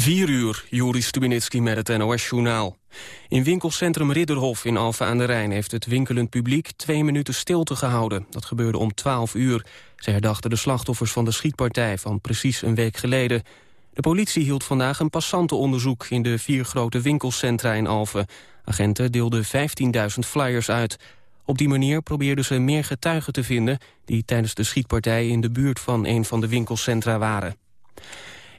4 uur, Juri Stubinitski met het NOS-journaal. In winkelcentrum Ridderhof in Alphen aan de Rijn... heeft het winkelend publiek twee minuten stilte gehouden. Dat gebeurde om 12 uur. Ze herdachten de slachtoffers van de schietpartij van precies een week geleden. De politie hield vandaag een passantenonderzoek... in de vier grote winkelcentra in Alphen. Agenten deelden 15.000 flyers uit. Op die manier probeerden ze meer getuigen te vinden... die tijdens de schietpartij in de buurt van een van de winkelcentra waren.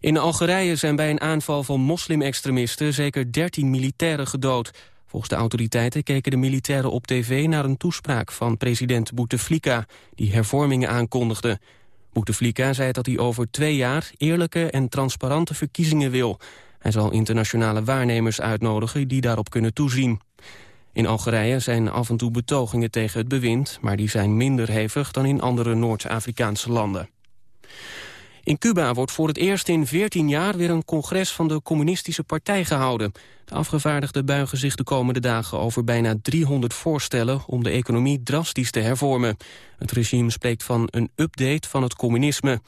In Algerije zijn bij een aanval van moslimextremisten zeker 13 militairen gedood. Volgens de autoriteiten keken de militairen op tv naar een toespraak van president Bouteflika, die hervormingen aankondigde. Bouteflika zei dat hij over twee jaar eerlijke en transparante verkiezingen wil. Hij zal internationale waarnemers uitnodigen die daarop kunnen toezien. In Algerije zijn af en toe betogingen tegen het bewind... maar die zijn minder hevig dan in andere Noord-Afrikaanse landen. In Cuba wordt voor het eerst in 14 jaar weer een congres van de communistische partij gehouden. De afgevaardigden buigen zich de komende dagen over bijna 300 voorstellen om de economie drastisch te hervormen. Het regime spreekt van een update van het communisme.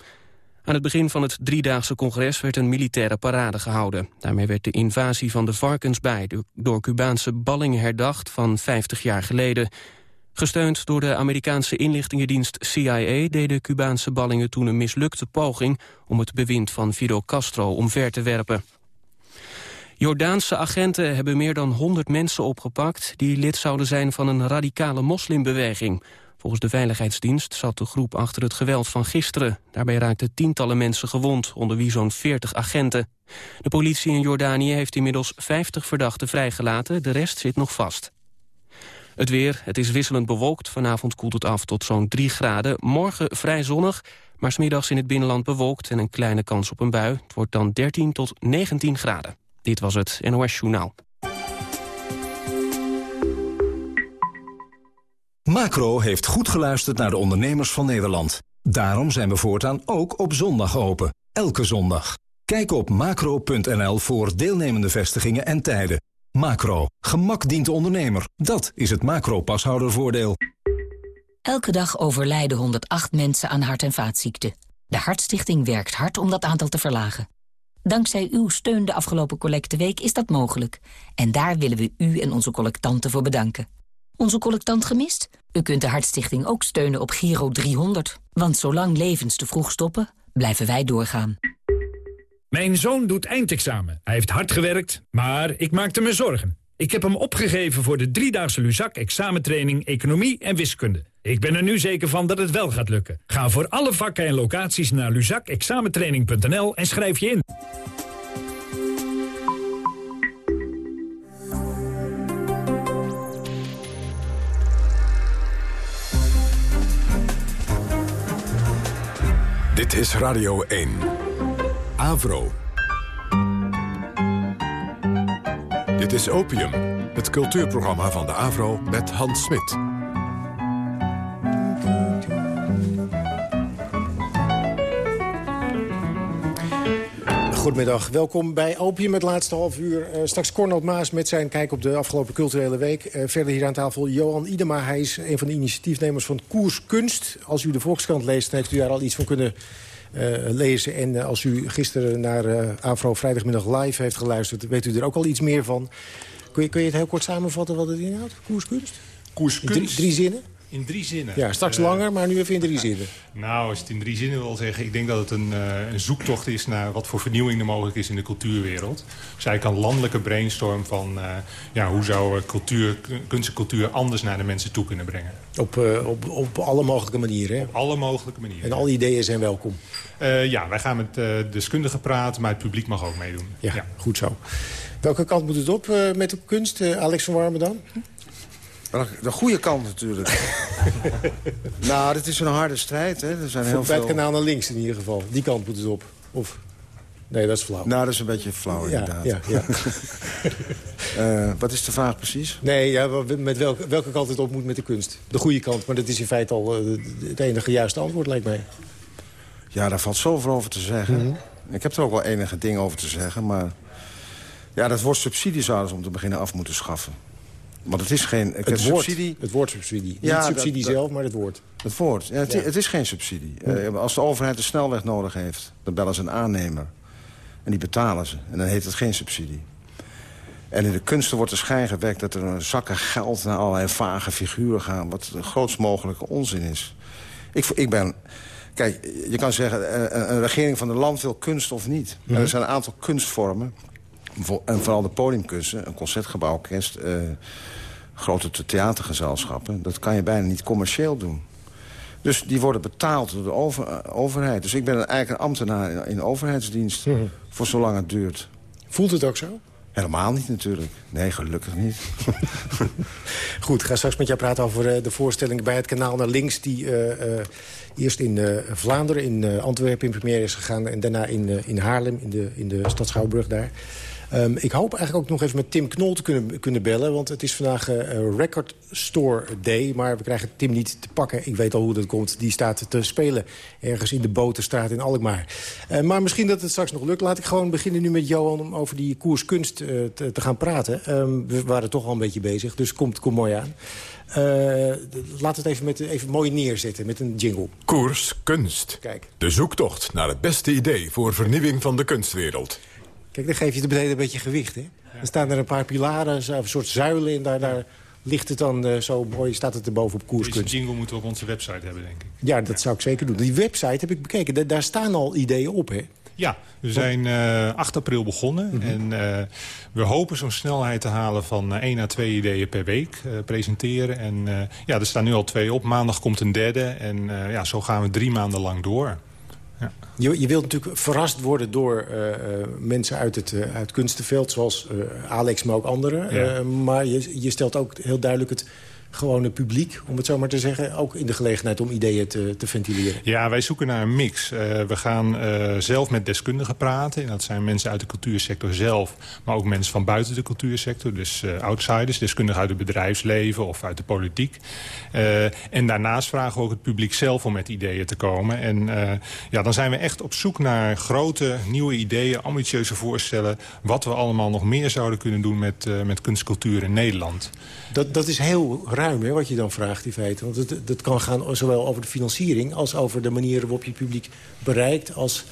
Aan het begin van het driedaagse congres werd een militaire parade gehouden. Daarmee werd de invasie van de varkensbaai door Cubaanse ballingen herdacht van 50 jaar geleden. Gesteund door de Amerikaanse inlichtingendienst CIA... deden Cubaanse ballingen toen een mislukte poging... om het bewind van Fidel Castro omver te werpen. Jordaanse agenten hebben meer dan 100 mensen opgepakt... die lid zouden zijn van een radicale moslimbeweging. Volgens de Veiligheidsdienst zat de groep achter het geweld van gisteren. Daarbij raakten tientallen mensen gewond, onder wie zo'n 40 agenten. De politie in Jordanië heeft inmiddels 50 verdachten vrijgelaten. De rest zit nog vast. Het weer, het is wisselend bewolkt. Vanavond koelt het af tot zo'n 3 graden. Morgen vrij zonnig, maar smiddags in het binnenland bewolkt... en een kleine kans op een bui. Het wordt dan 13 tot 19 graden. Dit was het NOS Journaal. Macro heeft goed geluisterd naar de ondernemers van Nederland. Daarom zijn we voortaan ook op zondag open. Elke zondag. Kijk op macro.nl voor deelnemende vestigingen en tijden. Macro. Gemak dient de ondernemer. Dat is het macro-pashoudervoordeel. Elke dag overlijden 108 mensen aan hart- en vaatziekten. De Hartstichting werkt hard om dat aantal te verlagen. Dankzij uw steun de afgelopen collecteweek is dat mogelijk. En daar willen we u en onze collectanten voor bedanken. Onze collectant gemist? U kunt de Hartstichting ook steunen op Giro 300. Want zolang levens te vroeg stoppen, blijven wij doorgaan. Mijn zoon doet eindexamen. Hij heeft hard gewerkt, maar ik maakte me zorgen. Ik heb hem opgegeven voor de driedaagse Luzak examentraining Economie en Wiskunde. Ik ben er nu zeker van dat het wel gaat lukken. Ga voor alle vakken en locaties naar luzakexamentraining.nl en schrijf je in. Dit is Radio 1. Avro. Dit is Opium, het cultuurprogramma van de Avro met Hans Smit. Goedemiddag, welkom bij Opium, het laatste half uur. Uh, straks Cornel Maas met zijn kijk op de afgelopen culturele week. Uh, verder hier aan tafel Johan Idema. Hij is een van de initiatiefnemers van Koers Kunst. Als u de Volkskrant leest, heeft u daar al iets van kunnen lezen. En als u gisteren naar Afro Vrijdagmiddag Live heeft geluisterd... weet u er ook al iets meer van. Kun je, kun je het heel kort samenvatten wat het inhoudt, Koers Kunst? Koers Kunst? Drie, drie zinnen? In drie zinnen. Ja, straks langer, maar nu even in drie zinnen. Nou, als je het in drie zinnen wil zeggen... ik denk dat het een, uh, een zoektocht is naar wat voor vernieuwing er mogelijk is in de cultuurwereld. Dus eigenlijk een landelijke brainstorm van... Uh, ja, hoe zou cultuur, kunst en cultuur anders naar de mensen toe kunnen brengen. Op, op, op alle mogelijke manieren, hè? Op alle mogelijke manieren. En alle ideeën zijn welkom. ja, wij gaan met deskundigen praten, maar het publiek mag ook meedoen. Ja, ja. goed zo. Welke kant moet het op met de kunst, Alex van Warmen dan? De goede kant natuurlijk. nou, dit is een harde strijd. Hè. Er zijn heel Bij veel... het kanaal naar links in ieder geval. Die kant moet het op. Of... Nee, dat is flauw. Nou, dat is een beetje flauw ja, inderdaad. Ja, ja. uh, wat is de vraag precies? Nee, ja, met welke, welke kant het op moet met de kunst. De goede kant, maar dat is in feite al uh, het enige juiste antwoord, lijkt mij. Ja, daar valt zoveel over te zeggen. Mm -hmm. Ik heb er ook wel enige dingen over te zeggen, maar... Ja, dat woord subsidie zouden ze om te beginnen af moeten schaffen. Want het is geen het woord, subsidie. Het woord subsidie. Ja, Niet subsidie dat, zelf, maar het woord. Het woord. Ja, het, ja. het is geen subsidie. Uh, als de overheid een snelweg nodig heeft, dan bellen ze een aannemer. En die betalen ze. En dan heet het geen subsidie. En in de kunsten wordt er schijn gewerkt dat er zakken geld... naar allerlei vage figuren gaan, wat de grootst mogelijke onzin is. Ik, ik ben... Kijk, je kan zeggen, eh, een regering van het land wil kunst of niet. Mm Er zijn een aantal kunstvormen, en vooral de podiumkunsten... een concertgebouworkest, uh, grote theatergezelschappen... dat kan je bijna niet commercieel doen. Dus die worden betaald door de over, uh, overheid. Dus ik ben eigenlijk een ambtenaar in, in overheidsdienst... Mm voor zolang het duurt. Voelt het ook zo? Helemaal niet natuurlijk. Nee, gelukkig niet. Goed, ik ga straks met jou praten over uh, de voorstelling bij het kanaal naar links... die uh, uh, eerst in Vlaanderen, in Antwerpen in première is gegaan... en daarna in, in Haarlem, in de, in de stad Schouwburg daar. Um, ik hoop eigenlijk ook nog even met Tim Knol te kunnen, kunnen bellen... want het is vandaag uh, Record Store Day, maar we krijgen Tim niet te pakken. Ik weet al hoe dat komt. Die staat te spelen ergens in de Boterstraat in Alkmaar. Uh, maar misschien dat het straks nog lukt. Laat ik gewoon beginnen nu met Johan om over die koers kunst uh, te, te, gaan praten. Um, we waren toch al een beetje bezig, dus komt, komt mooi aan. Laat het even, met, even mooi neerzetten met een jingle. Koers Kunst. Kijk. De zoektocht naar het beste idee voor vernieuwing van de kunstwereld. Kijk, dan geef je de beneden een beetje gewicht, hè? Ja. Er staan er een paar pilaren, een soort zuilen... en daar, daar ligt het dan uh, zo mooi, staat het erboven op koerskunst. Deze jingle moeten we op onze website hebben, denk ik. Ja, dat ja. zou ik zeker doen. Die website heb ik bekeken, da daar staan al ideeën op, hè? Ja, we zijn uh, 8 april begonnen. Mhm. Mm -hmm. En uh, we hopen zo'n snelheid te halen van uh, 1 à 2 ideeën per week uh, presenteren. En ja, er staan nu al twee op. Maandag komt een derde. En ja, zo gaan we drie maanden lang door. Ja. Je, je, wilt natuurlijk verrast worden door uh, uh, mensen uit het, uh, uit kunstenveld... zoals Alex, maar ook anderen. Ja. maar je, je stelt ook heel duidelijk het gewone publiek, om het zo maar te zeggen... ook in de gelegenheid om ideeën te, te ventileren. Ja, wij zoeken naar een mix. Uh, we gaan uh, zelf met deskundigen praten. En dat zijn mensen uit de cultuursector zelf... maar ook mensen van buiten de cultuursector. Dus uh, outsiders, deskundigen uit het bedrijfsleven of uit de politiek. en daarnaast vragen we ook het publiek zelf om met ideeën te komen. En ja, dan zijn we echt op zoek naar grote, nieuwe ideeën... ambitieuze voorstellen... wat we allemaal nog meer zouden kunnen doen met, met kunstcultuur in Nederland. Dat, dat is heel ruim, hè, wat je dan vraagt in feite. Want het, dat kan gaan zowel over de financiering... als over de manier waarop je publiek bereikt... als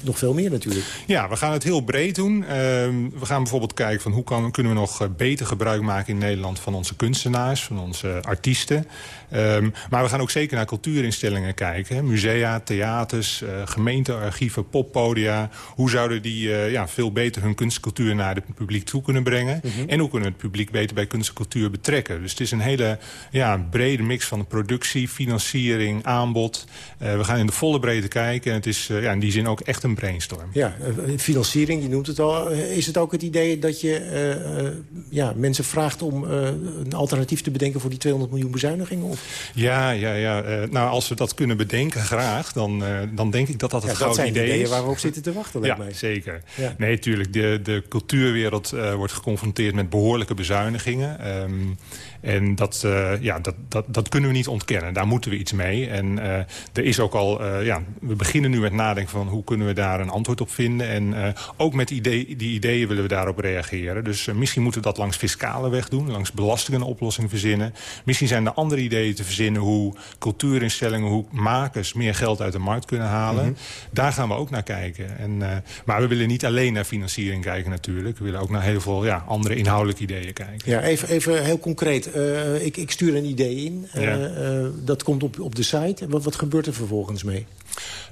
nog veel meer natuurlijk. Ja, we gaan het heel breed doen. Uh, we gaan bijvoorbeeld kijken van hoe kan, kunnen we nog beter gebruik maken in Nederland... van onze kunstenaars, van onze artiesten. Um, maar we gaan ook zeker naar cultuurinstellingen kijken. Hè. Musea, theaters, uh, gemeentearchieven, poppodia. Hoe zouden die uh, ja, veel beter hun kunstcultuur naar het publiek toe kunnen brengen? Mhm. Mm -hmm. En hoe kunnen we het publiek beter bij kunst en cultuur betrekken? Dus het is een hele ja, brede mix van productie, financiering, aanbod. We gaan in de volle breedte kijken. En het is ja, in die zin ook echt een brainstorm. Ja, financiering, je noemt het al. Is het ook het idee dat je ja, mensen vraagt om een alternatief te bedenken... voor die 200 miljoen bezuinigingen? Of? Ja, ja, ja. Uh, nou, als we dat kunnen bedenken, graag, dan, dan denk ik dat dat het ja, gouden idee is. Dat zijn ideeën waar we op zitten te wachten, ja, mij. zeker. Ja. Nee, tuurlijk. De, de cultuurwereld wordt geconfronteerd met behoorlijke bezuinigingen. Um, en dat, uh, ja, dat, dat, dat kunnen we niet ontkennen. Daar moeten we iets mee. En uh, er is ook al, uh, ja, we beginnen nu met nadenken van hoe kunnen we daar een antwoord op vinden. En ook met idee, die ideeën willen we daarop reageren. Dus misschien moeten we dat langs fiscale weg doen, langs belastingen een oplossing verzinnen. Misschien zijn er andere ideeën te verzinnen hoe cultuurinstellingen, hoe makers meer geld uit de markt kunnen halen. Mhm. Mm -hmm. Daar gaan we ook naar kijken. En, maar we willen niet alleen naar financiering kijken natuurlijk. We willen ook naar heel veel ja, andere inhoudelijke ideeën kijken. Ja, even, even heel concreet. Uh, ik, ik, stuur een idee in. Ja. uh, dat komt op, op de site. Wat, wat gebeurt er vervolgens mee?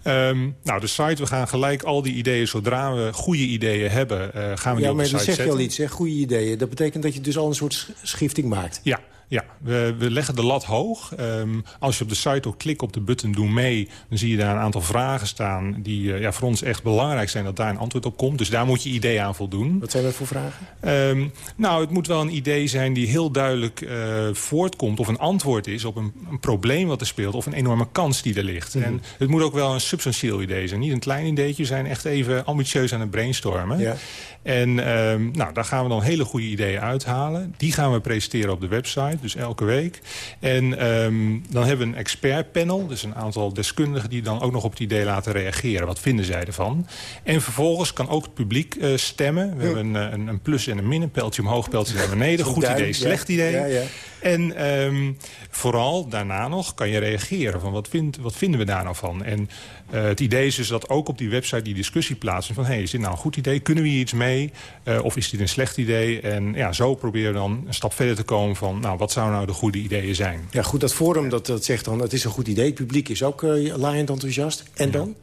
Um, nou, de site, we gaan gelijk al die ideeën, zodra we goede ideeën hebben, gaan we ja, die op de site zetten. Ja, maar dat zeg je al iets, hè? goede ideeën. Dat betekent dat je dus al een soort schifting maakt. Ja, ja, we, we, leggen de lat hoog. Um, als je op de site ook klikt op de button Doe mee... dan zie je daar een aantal vragen staan... die uh, ja, voor ons echt belangrijk zijn dat daar een antwoord op komt. Dus daar moet je idee aan voldoen. Wat zijn dat voor vragen? Um, nou, het moet wel een idee zijn die heel duidelijk uh, voortkomt... of een antwoord is op een, een, probleem wat er speelt... of een enorme kans die er ligt. Mhm. Mm -hmm. En het moet ook wel een substantieel idee zijn. Niet een klein ideetje, we zijn echt even ambitieus aan het brainstormen. Ja. En um, nou, daar gaan we dan hele goede ideeën uithalen. Die gaan we presenteren op de website, dus elke week. En um, dan hebben we een expertpanel, dus een aantal deskundigen... die dan ook nog op het idee laten reageren. Wat vinden zij ervan? En vervolgens kan ook het publiek uh, stemmen. We Ja. hebben een, een, een, plus en een min, een pijltje omhoog, pijltje naar beneden. Goed idee, slecht idee. Ja, ja. En ehm, vooral daarna nog kan je reageren van wat, vind, wat vinden we daar nou van. En uh, het idee is dus dat ook op die website die discussie plaatsen van... hey, is dit nou een goed idee? Kunnen we hier iets mee? Uh, of is dit een slecht idee? En ja, zo proberen we dan een stap verder te komen van... nou, wat zouden nou de goede ideeën zijn? Ja, goed, dat forum dat, dat zegt dan... het is een goed idee, het publiek is ook uh, laaiend enthousiast. En dan?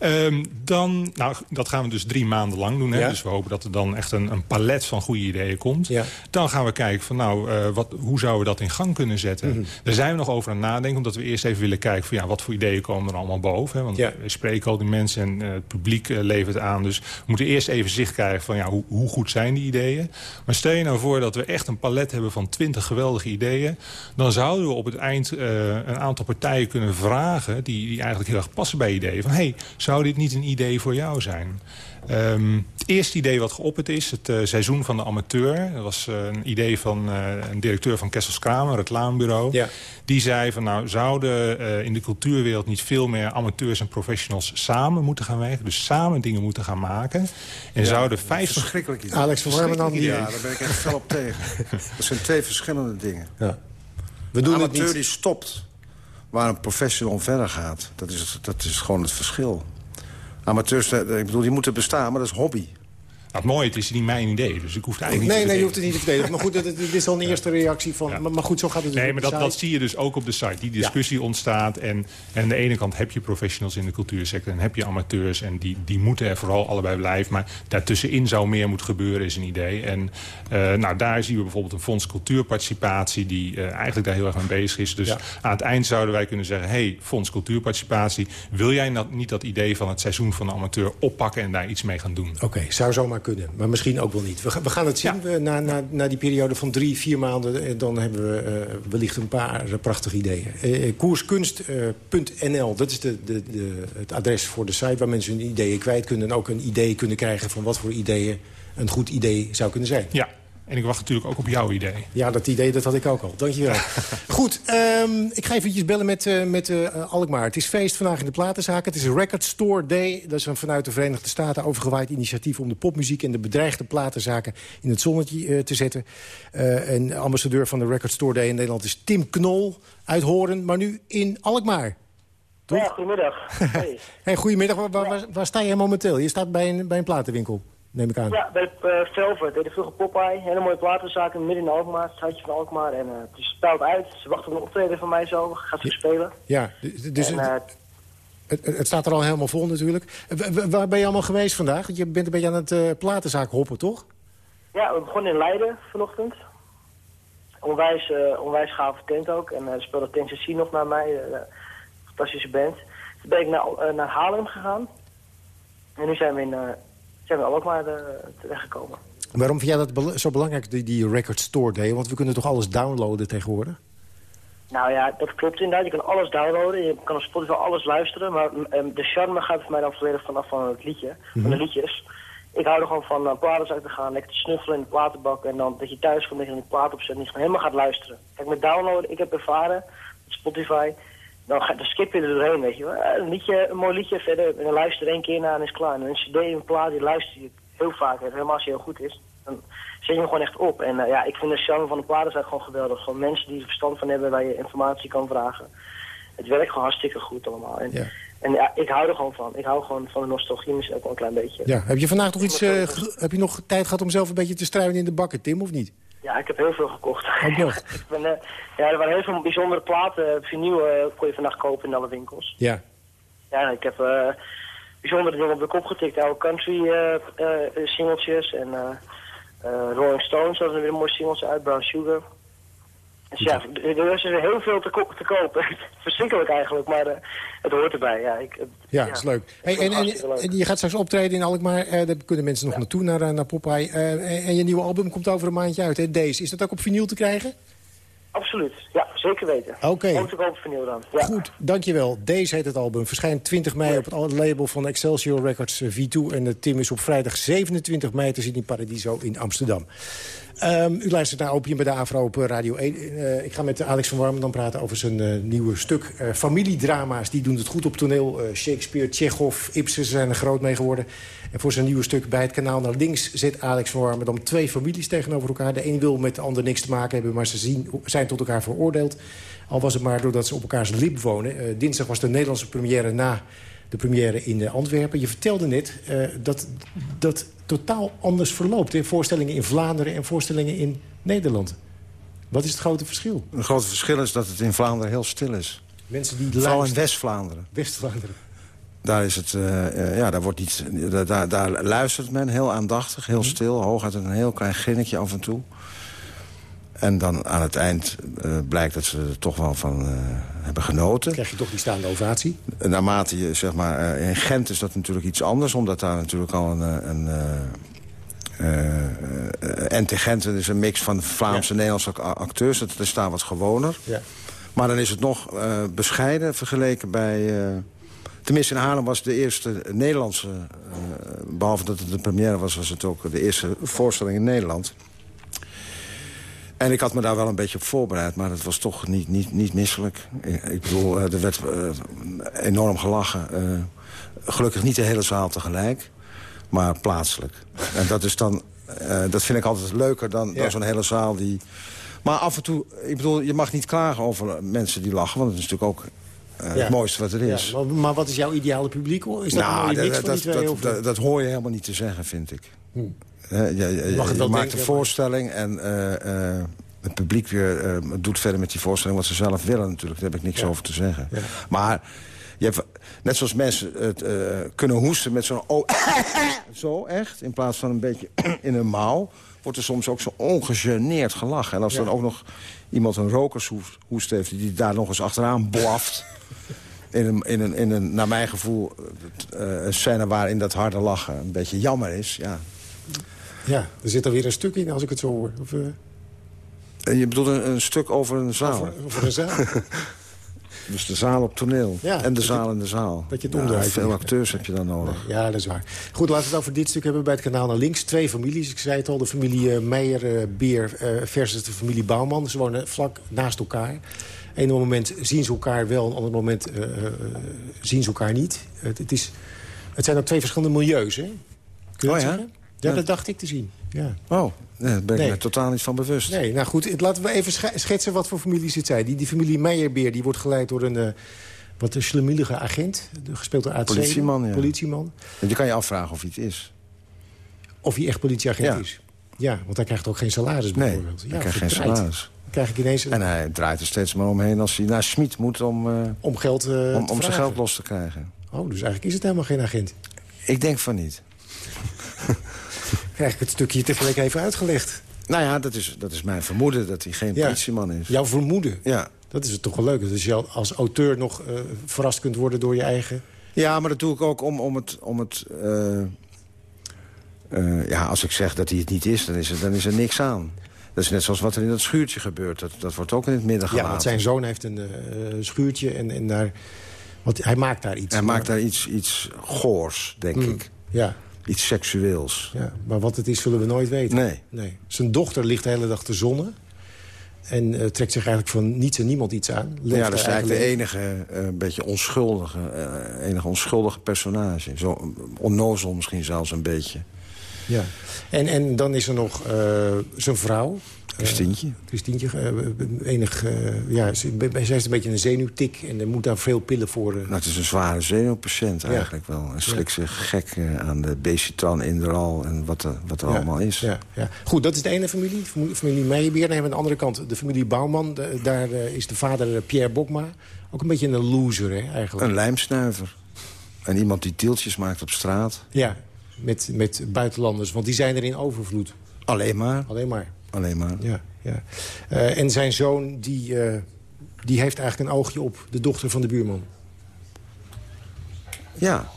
Um, dan, nou, dat gaan we dus drie maanden lang doen. Hè? Ja. Dus we hopen dat er dan echt een, een palet van goede ideeën komt. Ja. Dan gaan we kijken van nou, uh, wat, hoe zouden we dat in gang kunnen zetten. Mm -hmm. Daar zijn we nog over aan het nadenken. Omdat we eerst even willen kijken van ja, wat voor ideeën komen er allemaal boven. Hè? Want ja. we spreken al die mensen en uh, het publiek uh, levert aan. Dus we moeten eerst even zicht krijgen van ja, hoe, hoe goed zijn die ideeën. Maar stel je nou voor dat we echt een palet hebben van twintig geweldige ideeën. Dan zouden we op het eind een aantal partijen kunnen vragen... die, die eigenlijk heel erg passen bij ideeën. Van hey, zou dit niet een idee voor jou zijn? Um, het eerste idee wat geopperd is, het uh, seizoen van de amateur. Dat was uh, een idee van uh, een directeur van Kessels Kramer, het reclamebureau. Ja. Die zei van nou, zouden in de cultuurwereld niet veel meer amateurs en professionals samen moeten gaan werken. Dus samen dingen moeten gaan maken. En ja, zouden vijf... Verschrikkelijk idee. Alex van Warmen idee. Ja, daar ben ik echt fel op tegen. Dat zijn twee verschillende dingen. Ja. We doen een amateur niet... die stopt waar een professional verder gaat. Dat is, dat is gewoon het verschil. Amateurs, ik bedoel, die moeten bestaan, maar dat is hobby. Nou, het mooie, het is niet mijn idee, dus ik hoef het eigenlijk nee, niet Nee, je hoeft het niet te verdedigen. Maar goed, dit is al een eerste reactie van... Ja. Maar goed, zo gaat het dus Nee, maar dat, dat zie je dus ook op de site. Die discussie ja. ontstaat. En, en aan de ene kant heb je professionals in de cultuursector... en heb je amateurs en die, die moeten er vooral allebei blijven. Maar daartussenin zou meer moeten gebeuren, is een idee. En uh, nou, daar zien we bijvoorbeeld een fonds cultuurparticipatie... die uh, eigenlijk daar heel erg mee bezig is. Dus aan het eind zouden wij kunnen zeggen... hey, fonds cultuurparticipatie, wil jij dat, niet dat idee van het seizoen van de amateur oppakken... en daar iets mee gaan doen? Oké, okay, zou zomaar kunnen. Maar misschien ook wel niet. We, we gaan het zien ja. na, na, na die periode van drie, vier maanden. Dan hebben we uh, wellicht een paar prachtige ideeën. Uh, koerskunst.nl, dat is de, de, de, het adres voor de site... waar mensen hun ideeën kwijt kunnen. En ook een idee kunnen krijgen van wat voor ideeën een goed idee zou kunnen zijn. Ja, en ik wacht natuurlijk ook op jouw idee. Ja, dat idee dat had ik ook al. Dankjewel. Goed, um, ik ga eventjes bellen met, uh, met uh, Alkmaar. Het is feest vandaag in de platenzaak. Het is Record Store Day. Dat is een vanuit de Verenigde Staten overgewaaid initiatief... om de popmuziek en de bedreigde platenzaken in het zonnetje uh, te zetten. en ambassadeur van de Record Store Day in Nederland is Tim Knol uit Horen. Maar nu in Alkmaar. Toch? Ja, goedemiddag. Hey. hey goedemiddag. Waar, waar, waar, waar sta je momenteel? Je staat bij een, bij een platenwinkel neem ik aan. Ja, bij uh, Velvet. De vroege Popeye. Hele mooie platenzaken midden in Alkmaar. Het hartje van Alkmaar. En uh, het speelt uit. Ze wachten op een optreden van mij zo. Gaat ze spelen. Ja, dus en, uh, het, het, staat er al helemaal vol natuurlijk. Waar ben je allemaal geweest vandaag? Want je bent een beetje aan het uh, platenzaak hoppen, toch? Ja, we begonnen in Leiden vanochtend. Onwijs, uh, onwijs gave tent ook. En uh, speelde Tennessee nog naar mij. fantastische band. Toen ben ik naar, naar Haarlem gegaan. En nu zijn we in zijn we ook maar uh, terechtgekomen. Waarom vind jij dat zo belangrijk, die, die Record Store Day? Want we kunnen toch alles downloaden tegenwoordig? Nou ja, dat klopt inderdaad. Je kan alles downloaden. Je kan op Spotify alles luisteren. Maar um, de charme gaat voor mij dan volledig vanaf van het liedje. Mm -hmm. Van de liedjes. Ik hou er gewoon van uh, platen uit te gaan. Lekker te snuffelen in de platenbak. En dan dat je thuis komt, dat je een plaat opzet. En je gewoon helemaal gaat luisteren. Kijk, met downloaden, ik heb ervaren. Met Spotify. Dan, ga, dan skip je er doorheen, weet je wel. Een, liedje, een mooi liedje verder. En dan luister je één keer naar en is klaar. En een cd, een plaat, die luister je heel vaak. Helemaal als je heel goed is. Dan zet je hem gewoon echt op. En uh, ja, ik vind de charme van de platen zijn gewoon geweldig. Gewoon mensen die er verstand van hebben, waar je informatie kan vragen. Het werkt gewoon hartstikke goed allemaal. En, ja. En ja, ik hou er gewoon van. Ik hou gewoon van de nostalgie misschien ook wel een klein beetje. Ja. Heb je vandaag nog iets, uh, heb je nog tijd gehad om zelf een beetje te struinen in de bakken, Tim, of niet? Ja, ik heb heel veel gekocht. Ook nog? ik ben, uh, ja, er waren heel veel bijzondere platen. Vinyl uh, kon je vandaag kopen in alle winkels. Ja. Ja, ik heb uh, bijzondere dingen op de kop getikt. Oude country singeltjes en Rolling Stones hadden weer mooie singles uit. Brown Sugar. Dus ja, er is heel veel te, ko te kopen. Verschrikkelijk eigenlijk, maar uh, het hoort erbij. Ja, ik, ja, ja is leuk. Hey, en, en, je gaat straks optreden in Alkmaar. Uh, daar kunnen mensen nog ja. naartoe, naar, naar Popeye. En je nieuwe album komt over een maandje uit, hè? Deze. Is dat ook op vinyl te krijgen? Absoluut, ja, zeker weten. Oké. Okay. Ook op vinyl dan. Ja. Goed, dankjewel. Deze heet het album. Verschijnt 20 mei op het label van Excelsior Records V2. En Tim is op vrijdag 27 mei te zien in Paradiso in Amsterdam. Ehm, u luistert naar Opium bij de Afro op Radio 1. Uh, ik ga met Alex van Warmen dan praten over zijn uh, nieuwe stuk. Uh, familiedrama's, die doen het goed op toneel. Shakespeare, Tsjechov, Ibsen zijn er groot mee geworden. En voor zijn nieuwe stuk bij het kanaal naar links... zet Alex van Warmen dan twee families tegenover elkaar. De een wil met de ander niks te maken hebben... maar ze zien, zijn tot elkaar veroordeeld. Al was het maar doordat ze op elkaars lip wonen. dinsdag was de Nederlandse première na de première in Antwerpen. Je vertelde net dat dat totaal anders verloopt. Hè? Voorstellingen in Vlaanderen en voorstellingen in Nederland. Wat is het grote verschil? Het grote verschil is dat het in Vlaanderen heel stil is. Mensen die Vooral in West-Vlaanderen. West-Vlaanderen. Daar, is het, uh, ja, daar, wordt niet, daar, daar, luistert men heel aandachtig, heel mhm. stil. Hooguit een heel klein ginnetje af en toe. En dan aan het eind uh, blijkt dat ze er toch wel van uh, hebben genoten. Krijg je toch die staande ovatie? Naarmate je, zeg maar, uh, in Gent is dat natuurlijk iets anders. Omdat daar natuurlijk al een... een en te Gent is een mix van Vlaamse en Nederlandse acteurs. Dat is daar wat gewoner. Ja. Maar dan is het nog bescheiden vergeleken bij... tenminste, in Haarlem was de eerste Nederlandse... behalve dat het de première was, was het ook de eerste voorstelling in Nederland... En ik had me daar wel een beetje op voorbereid, maar het was toch niet, niet, niet misselijk. Ik, bedoel, eh, er werd uh, enorm gelachen. Uh, gelukkig niet de hele zaal tegelijk, maar plaatselijk. en dat is dan, dat vind ik altijd leuker dan, dan zo'n hele zaal die... Maar af en toe, ik bedoel, je mag niet klagen over mensen die lachen, want het is natuurlijk ook het mooiste wat er is. Ja, maar, wat is jouw ideale publiek? Is dat nou, dat, dat, dat, dat, hoor je helemaal niet te zeggen, vind ik. Hm. Uh, je, je, je maakt een voorstelling en uh, uh, het publiek weer doet verder met die voorstelling wat ze zelf willen natuurlijk. Daar heb ik niks over te zeggen. Ja. Maar je hebt, net zoals mensen het, kunnen hoesten met zo'n... Oh, zo echt, in plaats van een beetje in een mouw... wordt er soms ook zo ongegeneerd gelachen. En als ja. dan ook nog iemand een rokershoest heeft... die daar nog eens achteraan blaft... in een, in een, in een naar mijn gevoel, een scène waarin dat harde lachen een beetje jammer is... ja, ja, er zit alweer een stuk in als ik het zo hoor. Of, uh... Je bedoelt een, een, stuk over een zaal? Over, over een zaal. dus de zaal op toneel. Ja, en de zaal in de zaal. Dat je het omdraait. Ja, veel acteurs heb je dan nodig. Ja, dat is waar. Goed, laten we het over dit stuk hebben bij het kanaal naar links. Twee families. Ik zei het al, de familie uh, Meijer-Beer uh, versus de familie Bouwman. Ze wonen vlak naast elkaar. Eén moment zien ze elkaar wel, een ander moment zien ze elkaar niet. Het, het, is, het zijn ook twee verschillende milieus, hè? Kun je oh, ja? Zeggen? Ja, dat dacht ik te zien. Ja. Oh, nee, daar ben ik me totaal niet van bewust. Nee, nou goed, laten we even schetsen wat voor families het zijn. Die, die familie Meijerbeer die wordt geleid door een... Uh, wat een slemielige agent, gespeeld door AC. Politieman, ja. Politieman. En je kan je afvragen of hij het is. Of hij echt politieagent is. Ja, want hij krijgt ook geen salaris bijvoorbeeld. Nee, hij krijgt geen salaris. Krijg ik ineens En hij draait er steeds maar omheen als hij naar Schmid moet om, uh, om, geld, uh, om, om zijn geld los te krijgen. Oh, dus eigenlijk is het helemaal geen agent. Ik denk van niet. Krijg ik het stukje tegelijk even uitgelegd. Nou ja, dat is, dat is mijn vermoeden dat hij geen ja. politieman is. Jouw vermoeden? Ja. Dat is het toch wel leuk. Dat je als auteur nog uh, verrast kunt worden door je eigen... Ja, maar dat doe ik ook om, om het... Om het uh, uh, ja, als ik zeg dat hij het niet is, dan is, er, dan is er niks aan. Dat is net zoals wat er in dat schuurtje gebeurt. Dat, dat wordt ook in het midden gelaten. Ja, want zijn zoon heeft een schuurtje en, en daar... Want hij maakt daar iets. Hij maakt daar iets, iets goors, denk mm. ik. Ja iets seksueels. Ja, maar wat het is, zullen we nooit weten. Nee. nee. Zijn dochter ligt de hele dag te zonnen. En uh, trekt zich eigenlijk van niets en niemand iets aan. ja, dat is eigenlijk de enige uh, beetje onschuldige, uh, enige onschuldige personage. Zo onnozel misschien zelfs een beetje. Ja, en, en dan is er nog zijn vrouw. Christientje. Uh, Christientje, uh, enig, uh, ja, zij is een beetje een zenuwtik en er moet daar veel pillen voor. Nou, het is een zware zenuwpatiënt eigenlijk wel. Slikt zich gek aan de Becitan, Inderal en wat er, wat er allemaal is. Ja, ja. Goed, dat is de ene familie, familie, familie Meijerbeer. Dan hebben we aan de andere kant de familie Bouwman. De, daar is de vader Pierre Bokma. Ook een beetje een loser, hè, eigenlijk. Een lijmsnuiver. En iemand die tieltjes maakt op straat. Ja, met, met buitenlanders, want die zijn er in overvloed. Alleen maar. Alleen maar. Alleen maar. Ja, ja. Uh, en zijn zoon, die, uh, die heeft eigenlijk een oogje op de dochter van de buurman. Ja.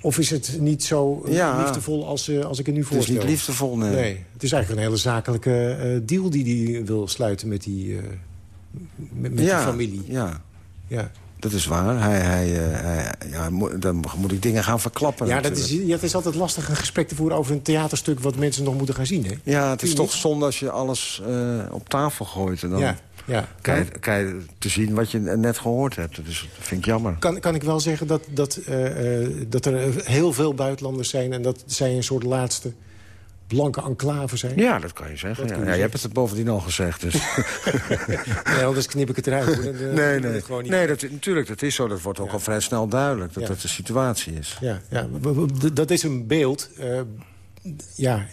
Of is het niet zo ja. liefdevol als, uh, als ik het nu voorstel? Het is niet liefdevol, nee. nee. Het is eigenlijk een hele zakelijke deal die hij wil sluiten met die, met, met ja, die familie. Ja. ja. Dat is waar. Hij, hij, hij ja, dan moet ik dingen gaan verklappen. Ja, dat is, ja, het is altijd lastig een gesprek te voeren over een theaterstuk... wat mensen nog moeten gaan zien, hè? Ja, het is toch zonde als je alles uh, op tafel gooit. En dan ja, ja. Kan, je, te zien wat je net gehoord hebt. Dus dat vind ik jammer. Kan, kan ik wel zeggen dat, dat, uh, dat er heel veel buitenlanders zijn... en dat zij een soort laatste blanke enclave zijn? Ja, dat kan je zeggen. Ja. Ja, je hebt het bovendien al gezegd. Dus. nee, anders knip ik het eruit. Hoor. Dan, nee, nee. Het nee dat, natuurlijk, dat is zo. Dat wordt ook ja. al vrij snel duidelijk, dat dat de situatie is. Ja, ja. dat is een beeld... Uh, ja,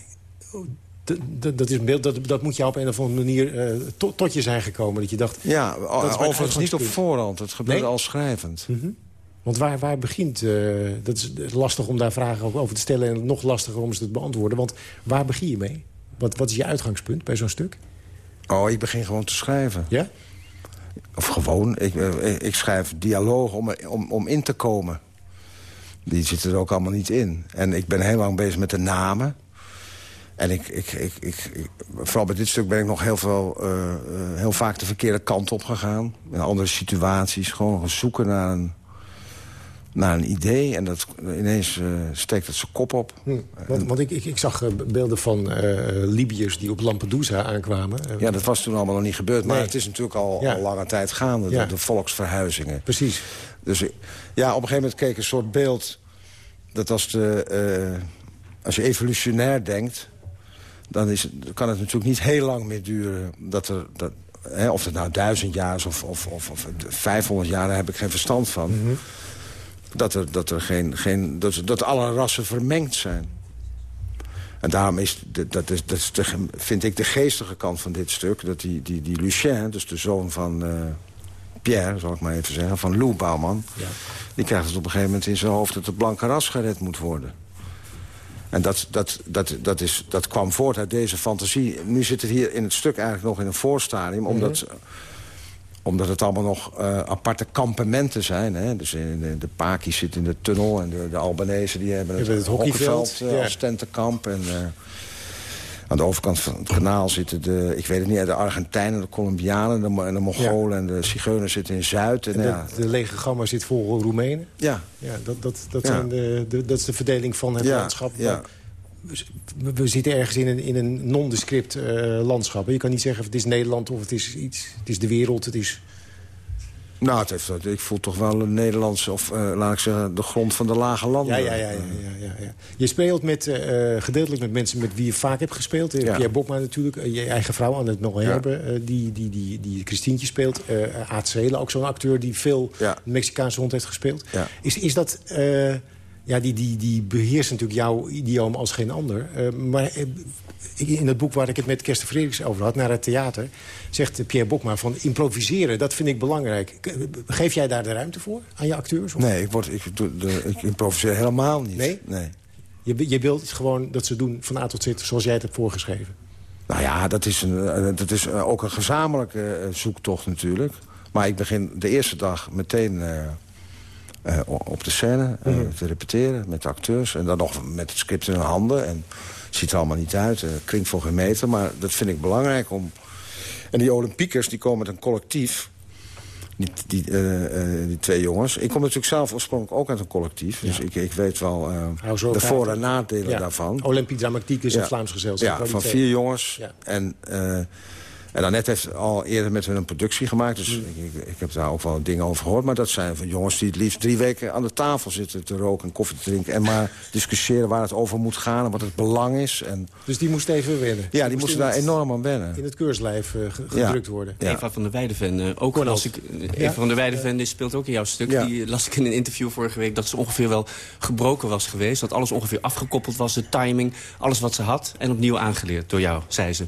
dat is een beeld, dat, dat moet je op een of andere manier uh, tot, tot je zijn gekomen. Dat je dacht... Ja, overigens niet op voorhand. Het gebeurde nee? al schrijvend. Mm -hmm. Want waar, waar begint... Uh, dat is lastig om daar vragen over te stellen... en nog lastiger om ze te beantwoorden. Want waar begin je mee? Wat, wat is je uitgangspunt bij zo'n stuk? Oh, ik begin gewoon te schrijven. Ja? Of gewoon. Ik, uh, ik schrijf dialoog om, om, om in te komen. Die zitten er ook allemaal niet in. En ik ben heel lang bezig met de namen. En ik, ik, ik, ik, vooral bij dit stuk ben ik nog heel, veel, uh, heel vaak de verkeerde kant op gegaan. In andere situaties. Gewoon zoeken naar een, naar een idee. En dat, ineens uh, steekt het zijn kop op. Hm, want, want ik, ik, ik, zag beelden van Libiërs die op Lampedusa aankwamen. Ja, dat was toen allemaal nog niet gebeurd. Maar nee. het is natuurlijk al, ja. al lange tijd gaande. Ja. De, de, volksverhuizingen. Precies. Dus ja, op een gegeven moment keek ik een soort beeld... Dat als, de, als je evolutionair denkt dan is, kan het natuurlijk niet heel lang meer duren... Dat er, dat, hè, of het nou duizend jaar is of, of, of, of 500 jaar, daar heb ik geen verstand van. Mhm. Mm -hmm. Dat er, dat er geen, geen, dat, dat alle rassen vermengd zijn. En daarom is, dat is, dat is de, vind ik de geestige kant van dit stuk... dat die, die, die Lucien, dus de zoon van uh, Pierre, zal ik maar even zeggen... van Lou Bouwman, ja. die krijgt het op een gegeven moment in zijn hoofd... dat de blanke ras gered moet worden. En dat, dat, dat, dat, is, dat kwam voort uit deze fantasie. Nu zit het hier in het stuk eigenlijk nog in een voorstadium... Mhm. omdat, omdat het allemaal nog uh, aparte kampementen zijn. Hè? Dus de, de Paki zit in de tunnel en de, de Albanese die hebben het, het hockeyveld uh, ja. als tentenkamp. En, uh, aan de overkant van het kanaal zitten de, ik weet het niet, de Argentijnen, de Colombianen, de, de Mongolen ja. en de Zigeuners zitten in Zuid. En, en de, ja. de lege gamma zit vol Roemenen. Ja. ja dat, dat, dat, ja. Zijn de, de, dat is de verdeling van het landschap. Ja. We, we, zitten ergens in een, in een nondescript uh, landschap. Je kan niet zeggen of het is Nederland of het is iets. Het is de wereld, het is... Nou, het heeft, ik voel toch wel een Nederlandse, of uh, laat ik zeggen, de grond van de lage landen. Ja, ja, ja. ja, ja, ja. Je speelt met, uh, gedeeltelijk met mensen met wie je vaak hebt gespeeld. Ja. Pierre Bokma natuurlijk, uh, je eigen vrouw aan het nog hebben, die, die, die, die Christientje speelt. Aad Zelen, ook zo'n acteur die veel. Mexicaanse hond heeft gespeeld. Ja. Is, is dat... ja, die, die, die beheerst natuurlijk jouw idioom als geen ander. Uh, maar uh, in het boek waar ik het met Kersten Frederiks over had... naar het theater, zegt Pierre Bokma van improviseren. Dat vind ik belangrijk. Geef jij daar de ruimte voor aan je acteurs? Of? Nee, ik, word, ik, ik improviseer helemaal niet. Nee? nee. Je, je wilt gewoon dat ze doen van A tot Z zoals jij het hebt voorgeschreven. Nou ja, dat is, een, eh, dat is eh, ook een gezamenlijke eh, zoektocht natuurlijk. Maar ik begin de eerste dag meteen eh, eh, op de scène eh, Mhm. te repeteren met de acteurs. En dan nog met het script in hun handen. En het ziet er allemaal niet uit, eh, klinkt voor geen meter. Maar dat vind ik belangrijk om... En die Olympiekers die komen met een collectief. Die, die, die twee jongens. Ik kom natuurlijk zelf oorspronkelijk ook uit een collectief. Dus Ja. ik, ik weet wel de voor- en nadelen Ja. daarvan. Olympique Dramatiek is Ja. een Vlaams gezelschap. Ja, van vier jongens. En, en Annette heeft al eerder met hun een productie gemaakt. Dus ik, ik, ik heb daar ook wel dingen over gehoord. Maar dat zijn van jongens die het liefst drie weken aan de tafel zitten... te roken en koffie te drinken. En maar discussiëren waar het over moet gaan en wat het belang is. En, Dus die moest even wennen. ja, die moest moesten daar het- enorm aan wennen. In het keurslijf eh, Ja. gedrukt worden. Ja. Eva van der Weideven, eh, ook las ik, eh, Eva Ja. van der Weideven die speelt ook in jouw stuk. Ja. Die las ik in een interview vorige week dat ze ongeveer wel gebroken was geweest. Dat alles ongeveer afgekoppeld was, de timing, alles wat ze had. En opnieuw aangeleerd door jou, zei ze.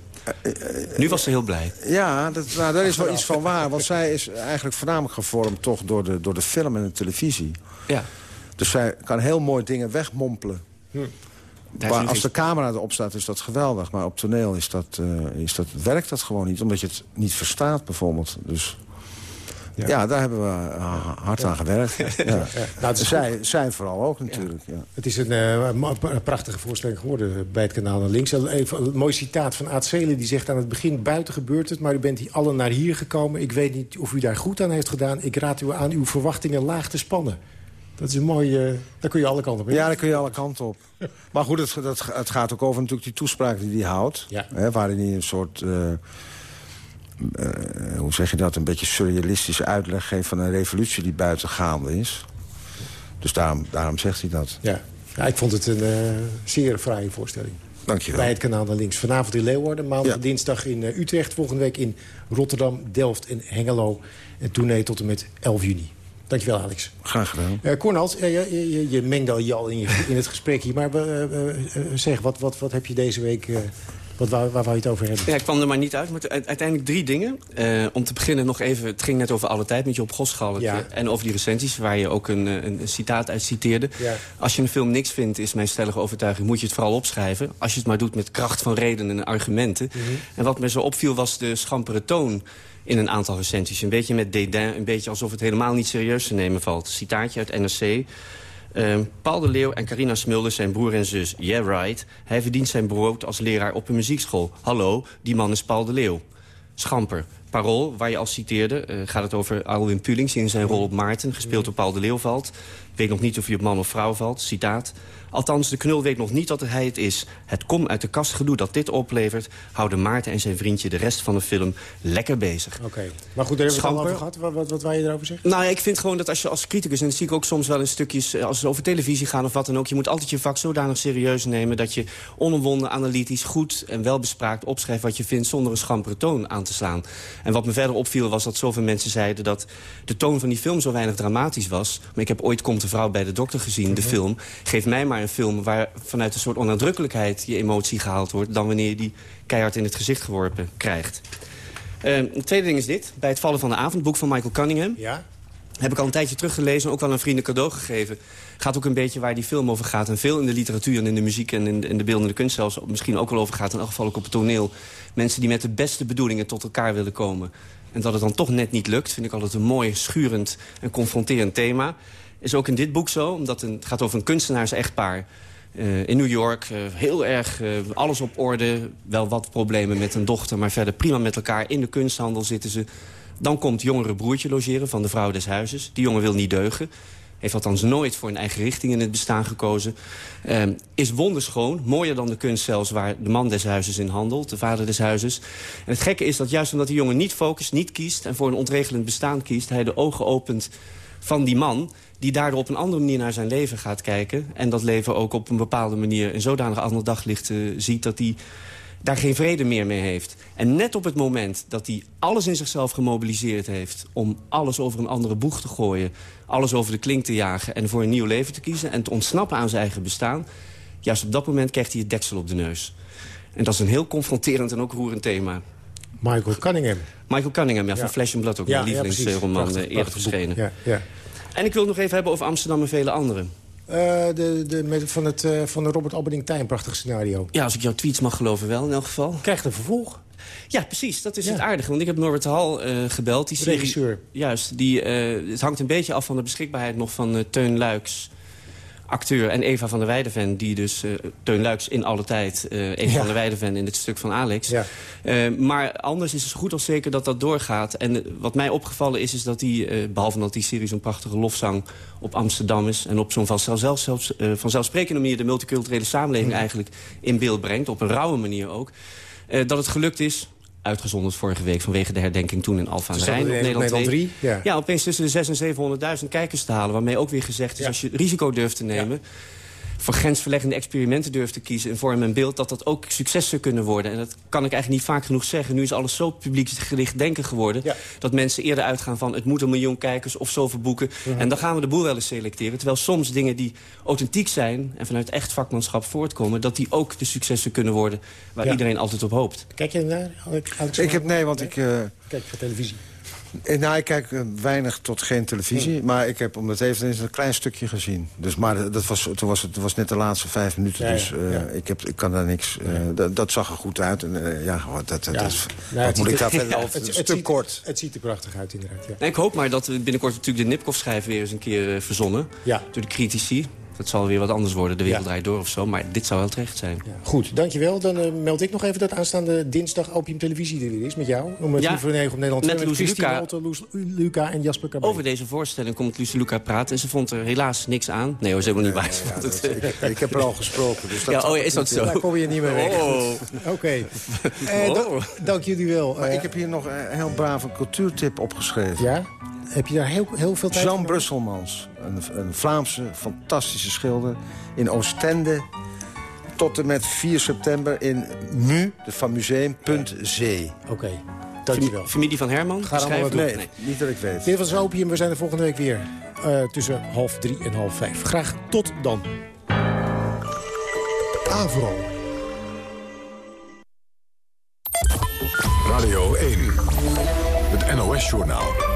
Nu was ze heel blij. Ja, dat, nou, daar is wel iets van waar. Want zij is eigenlijk voornamelijk gevormd toch door de, door de film en de televisie. Ja. Dus zij kan heel mooi dingen wegmompelen. Is Maar als de camera erop staat, is dat geweldig. Maar op toneel is dat, eh, is dat, werkt dat gewoon niet. Omdat je het niet verstaat, bijvoorbeeld. Dus Ja, daar hebben we uh, hard aan gewerkt. Ja. Nou, zij, zij vooral ook natuurlijk. Ja. Het is een, uh, een, prachtige voorstelling geworden bij het kanaal naar links. Even een mooi citaat van Aad Zelen. Die zegt aan het begin buiten gebeurt het... maar u bent hier allen naar hier gekomen. Ik weet niet of u daar goed aan heeft gedaan. Ik raad u aan uw verwachtingen laag te spannen. Dat is een mooie... daar kun je alle kanten op. Ja, daar kun je alle kanten op. maar goed, het, het, het, gaat ook over natuurlijk die toespraak die hij houdt. Ja. Hè, waarin hij een soort... Uh, hoe zeg je dat, een beetje surrealistische uitleg geeft... van een revolutie die buiten gaande is. Dus daarom, daarom zegt hij dat. Ja, ja ik vond het een uh, zeer fraaie voorstelling. Dankjewel. Bij het kanaal naar links. Vanavond in Leeuwarden, maandag ja. dinsdag in uh, Utrecht... volgende week in Rotterdam, Delft en Hengelo. En tournee tot en met 11 juni. Dankjewel, Alex. Graag gedaan. Uh, Cornald, je, je, je, mengde al je al in, je, in het gesprek hier. Maar zeg, wat, wat, wat heb je deze week... Wat, waar, waar wou je het over hebben? Ja, ik kwam er maar niet uit. Maar uiteindelijk drie dingen. Uh, om te beginnen nog even... Het ging net over alle tijd met je op Goschalk. Ja. En over die recensies, waar je ook een, een, een citaat uit citeerde. Ja. Als je een film niks vindt, is mijn stellige overtuiging... moet je het vooral opschrijven. Als je het maar doet met kracht van redenen en argumenten. Mm -hmm. En wat me zo opviel was de schampere toon in een aantal recensies. Een beetje met dédain, een beetje alsof het helemaal niet serieus te nemen valt. Citaatje uit NRC. Uh, Paul de Leeuw en Carina Smulders zijn broer en zus. Yeah, right. Hij verdient zijn brood als leraar op een muziekschool. Hallo, die man is Paul de Leeuw. Schamper. Parool, waar je al citeerde, uh, gaat het over Alwin Pulings... in zijn rol op Maarten, gespeeld door Paul de Leeuw, valt. Ik weet nog niet of hij op man of vrouw valt. Citaat. Althans, de knul weet nog niet dat hij het is. Het kom uit de kast gedoe dat dit oplevert... houden Maarten en zijn vriendje de rest van de film lekker bezig. Oké, okay. maar goed, daar hebben we het al over gehad. Wat, wat, wat wil je erover zeggen? Nou ja, ik vind gewoon dat als je als criticus... en dat zie ik ook soms wel in stukjes als het over televisie gaan of wat dan ook... je moet altijd je vak zodanig serieus nemen... dat je onomwonden, analytisch, goed en welbespraakt opschrijft... wat je vindt zonder een schampere toon aan te slaan. En wat me verder opviel was dat zoveel mensen zeiden... dat de toon van die film zo weinig dramatisch was. Maar ik heb ooit Komt vrouw bij de dokter gezien, de film. Geef mij maar een film waar vanuit een soort onnadrukkelijkheid... je emotie gehaald wordt... dan wanneer je die keihard in het gezicht geworpen krijgt. Uh, het tweede ding is dit. Bij het vallen van de avond, boek van Michael Cunningham... Ja? heb ik al een tijdje teruggelezen, ook wel een vrienden cadeau gegeven. Gaat ook een beetje waar die film over gaat. En veel in de literatuur en in de muziek en in de, in de beeldende kunst zelfs... misschien ook wel over gaat, in elk geval ook op het toneel. Mensen die met de beste bedoelingen tot elkaar willen komen. En dat het dan toch net niet lukt, vind ik altijd een mooi, schurend en confronterend thema. Is ook in dit boek zo, omdat het gaat over een kunstenaars-echtpaar... Uh, in New York, uh, heel erg uh, alles op orde. Wel wat problemen met een dochter, maar verder prima met elkaar. In de kunsthandel zitten ze. Dan komt jongere broertje logeren van de vrouw des huizes. Die jongen wil niet deugen. Heeft althans nooit voor een eigen richting in het bestaan gekozen. is wonderschoon, mooier dan de kunst zelfs... waar de man des huizes in handelt, de vader des huizes. En het gekke is dat juist omdat die jongen niet focust, niet kiest... en voor een ontregelend bestaan kiest... hij de ogen opent van die man die daardoor op een andere manier naar zijn leven gaat kijken... en dat leven ook op een bepaalde manier in zodanig ander daglicht uh, ziet... dat hij daar geen vrede meer mee heeft. En net op het moment dat hij alles in zichzelf gemobiliseerd heeft... om alles over een andere boeg te gooien, alles over de klink te jagen... en voor een nieuw leven te kiezen en te ontsnappen aan zijn eigen bestaan... juist op dat moment krijgt hij het deksel op de neus. En dat is een heel confronterend en ook roerend thema. Michael Cunningham. Michael Cunningham, ja, ja. van Flesh and Blood ook. Ja, mijn lievelingsroman ja, eerder verschenen. Ja, ja. En ik wil het nog even hebben over Amsterdam en vele anderen. Uh, de, de, met, van, het, uh, van de Robert Alberding Tijn, prachtig scenario. Ja, als ik jouw tweets mag geloven wel, in elk geval. Krijgt een vervolg. Ja, precies. Dat is ja. het aardige. Want ik heb Norbert Hal uh, gebeld. Die serie, regisseur. Juist. Die, het hangt een beetje af van de beschikbaarheid nog van Teun Luiks acteur en Eva van der Weideven... die dus uh, Teun Luiks in alle tijd, uh, Eva ja. van der Weideven in het stuk van Alex. Ja. Uh, maar anders is het goed als zeker dat dat doorgaat. En wat mij opgevallen is, is dat die, behalve dat die serie zo'n prachtige lofzang op Amsterdam is... en op zo'n vanzelf, zelfs, vanzelfsprekende manier de multiculturele samenleving mm. eigenlijk in beeld brengt... op een rauwe manier ook, dat het gelukt is uitgezonderd vorige week vanwege de herdenking toen in Alfa aan de Rijn. Op Nederland, Nederland 3. Ja. ja, opeens tussen de 600.000 en 700.000 kijkers te halen. Waarmee ook weer gezegd is, ja. als je risico durft te nemen... Ja. Voor grensverleggende experimenten durft te kiezen... in vorm en beeld, dat dat ook succes zou kunnen worden. En dat kan ik eigenlijk niet vaak genoeg zeggen. Nu is alles zo publieksgericht denken geworden... Ja. dat mensen eerder uitgaan van het moet een miljoen kijkers of zoveel boeken. Mm -hmm. En dan gaan we de boel wel eens selecteren. Terwijl soms dingen die authentiek zijn en vanuit echt vakmanschap voortkomen... dat die ook de successen kunnen worden waar ja. iedereen altijd op hoopt. Kijk je naar? Alex ik heb nee, want ik... Uh... Kijk voor televisie. Eh, Nou, ik kijk eh, weinig tot geen televisie. Maar ik heb om het even eens een klein stukje gezien. Dus, maar dat was, toen was het was net de laatste vijf minuten. Ja, dus eh, ja. Ik, heb, ik kan daar niks... eh, dat, dat zag er goed uit. En, eh, ja, dat, dat Ja. Nou, wat moet ik daar er- verder over? het- Een het stuk ziet- kort. Het ziet er prachtig uit, inderdaad. Ja. Nee, ik hoop maar dat we binnenkort natuurlijk de Nipkoff-schijf weer eens een keer verzonnen. Ja. Door de critici. Dat zal weer wat anders worden, de wereld draait door of zo. Maar dit zou wel terecht zijn. Goed, dankjewel. Dan eh, meld ik nog even dat aanstaande dinsdag Opium Televisie er weer is met jou. Om het Ja, uur voor negen op Nederland met 2 Loes Christine Luca. Luca en Jasper. Over deze voorstelling komt Lucie Luca praten. En ze vond er helaas niks aan. Nee, hoor, ze helemaal niet waar. Het, eh, Ik, ik heb er al gesproken. Dus dat Ja, oh is dat niet. zo? Daar kom je niet meer weg. Oh. Oké. Eh, da- Oh. dank jullie wel. Maar ik heb hier nog een heel brave cultuurtip opgeschreven. Ja? Heb je daar heel, heel veel tijd Jean voor? Brusselmans, een, een Vlaamse fantastische schilder... in Oostende tot en met 4 september in MU, de van Museum.zee. Oké, dankjewel. Familie van Herman? Ga allemaal wat Nee, niet dat ik weet. Dit was Opium. We zijn er volgende week weer. eh, tussen half drie en half vijf. Graag tot dan. Avro. Radio 1. Het NOS-journaal.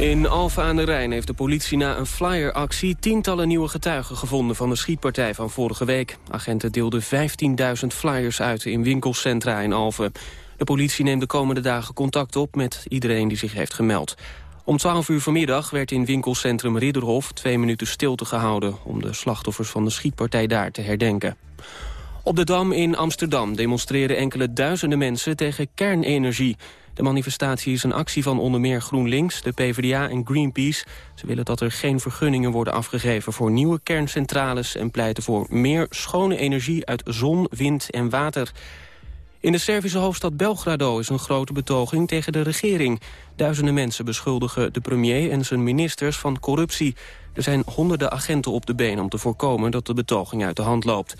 In Alphen aan de Rijn heeft de politie na een flyeractie... tientallen nieuwe getuigen gevonden van de schietpartij van vorige week. Agenten deelden 15.000 flyers uit in winkelcentra in Alphen. De politie neemt de komende dagen contact op met iedereen die zich heeft gemeld. Om 12 uur vanmiddag werd in winkelcentrum Ridderhof... twee minuten stilte gehouden om de slachtoffers van de schietpartij daar te herdenken. Op de Dam in Amsterdam demonstreren enkele duizenden mensen tegen kernenergie. De manifestatie is een actie van onder meer GroenLinks, de PvdA en Greenpeace. Ze willen dat er geen vergunningen worden afgegeven voor nieuwe kerncentrales... en pleiten voor meer schone energie uit zon, wind en water. In de Servische hoofdstad Belgrado is een grote betoging tegen de regering. Duizenden mensen beschuldigen de premier en zijn ministers van corruptie. Er zijn honderden agenten op de been om te voorkomen dat de betoging uit de hand loopt.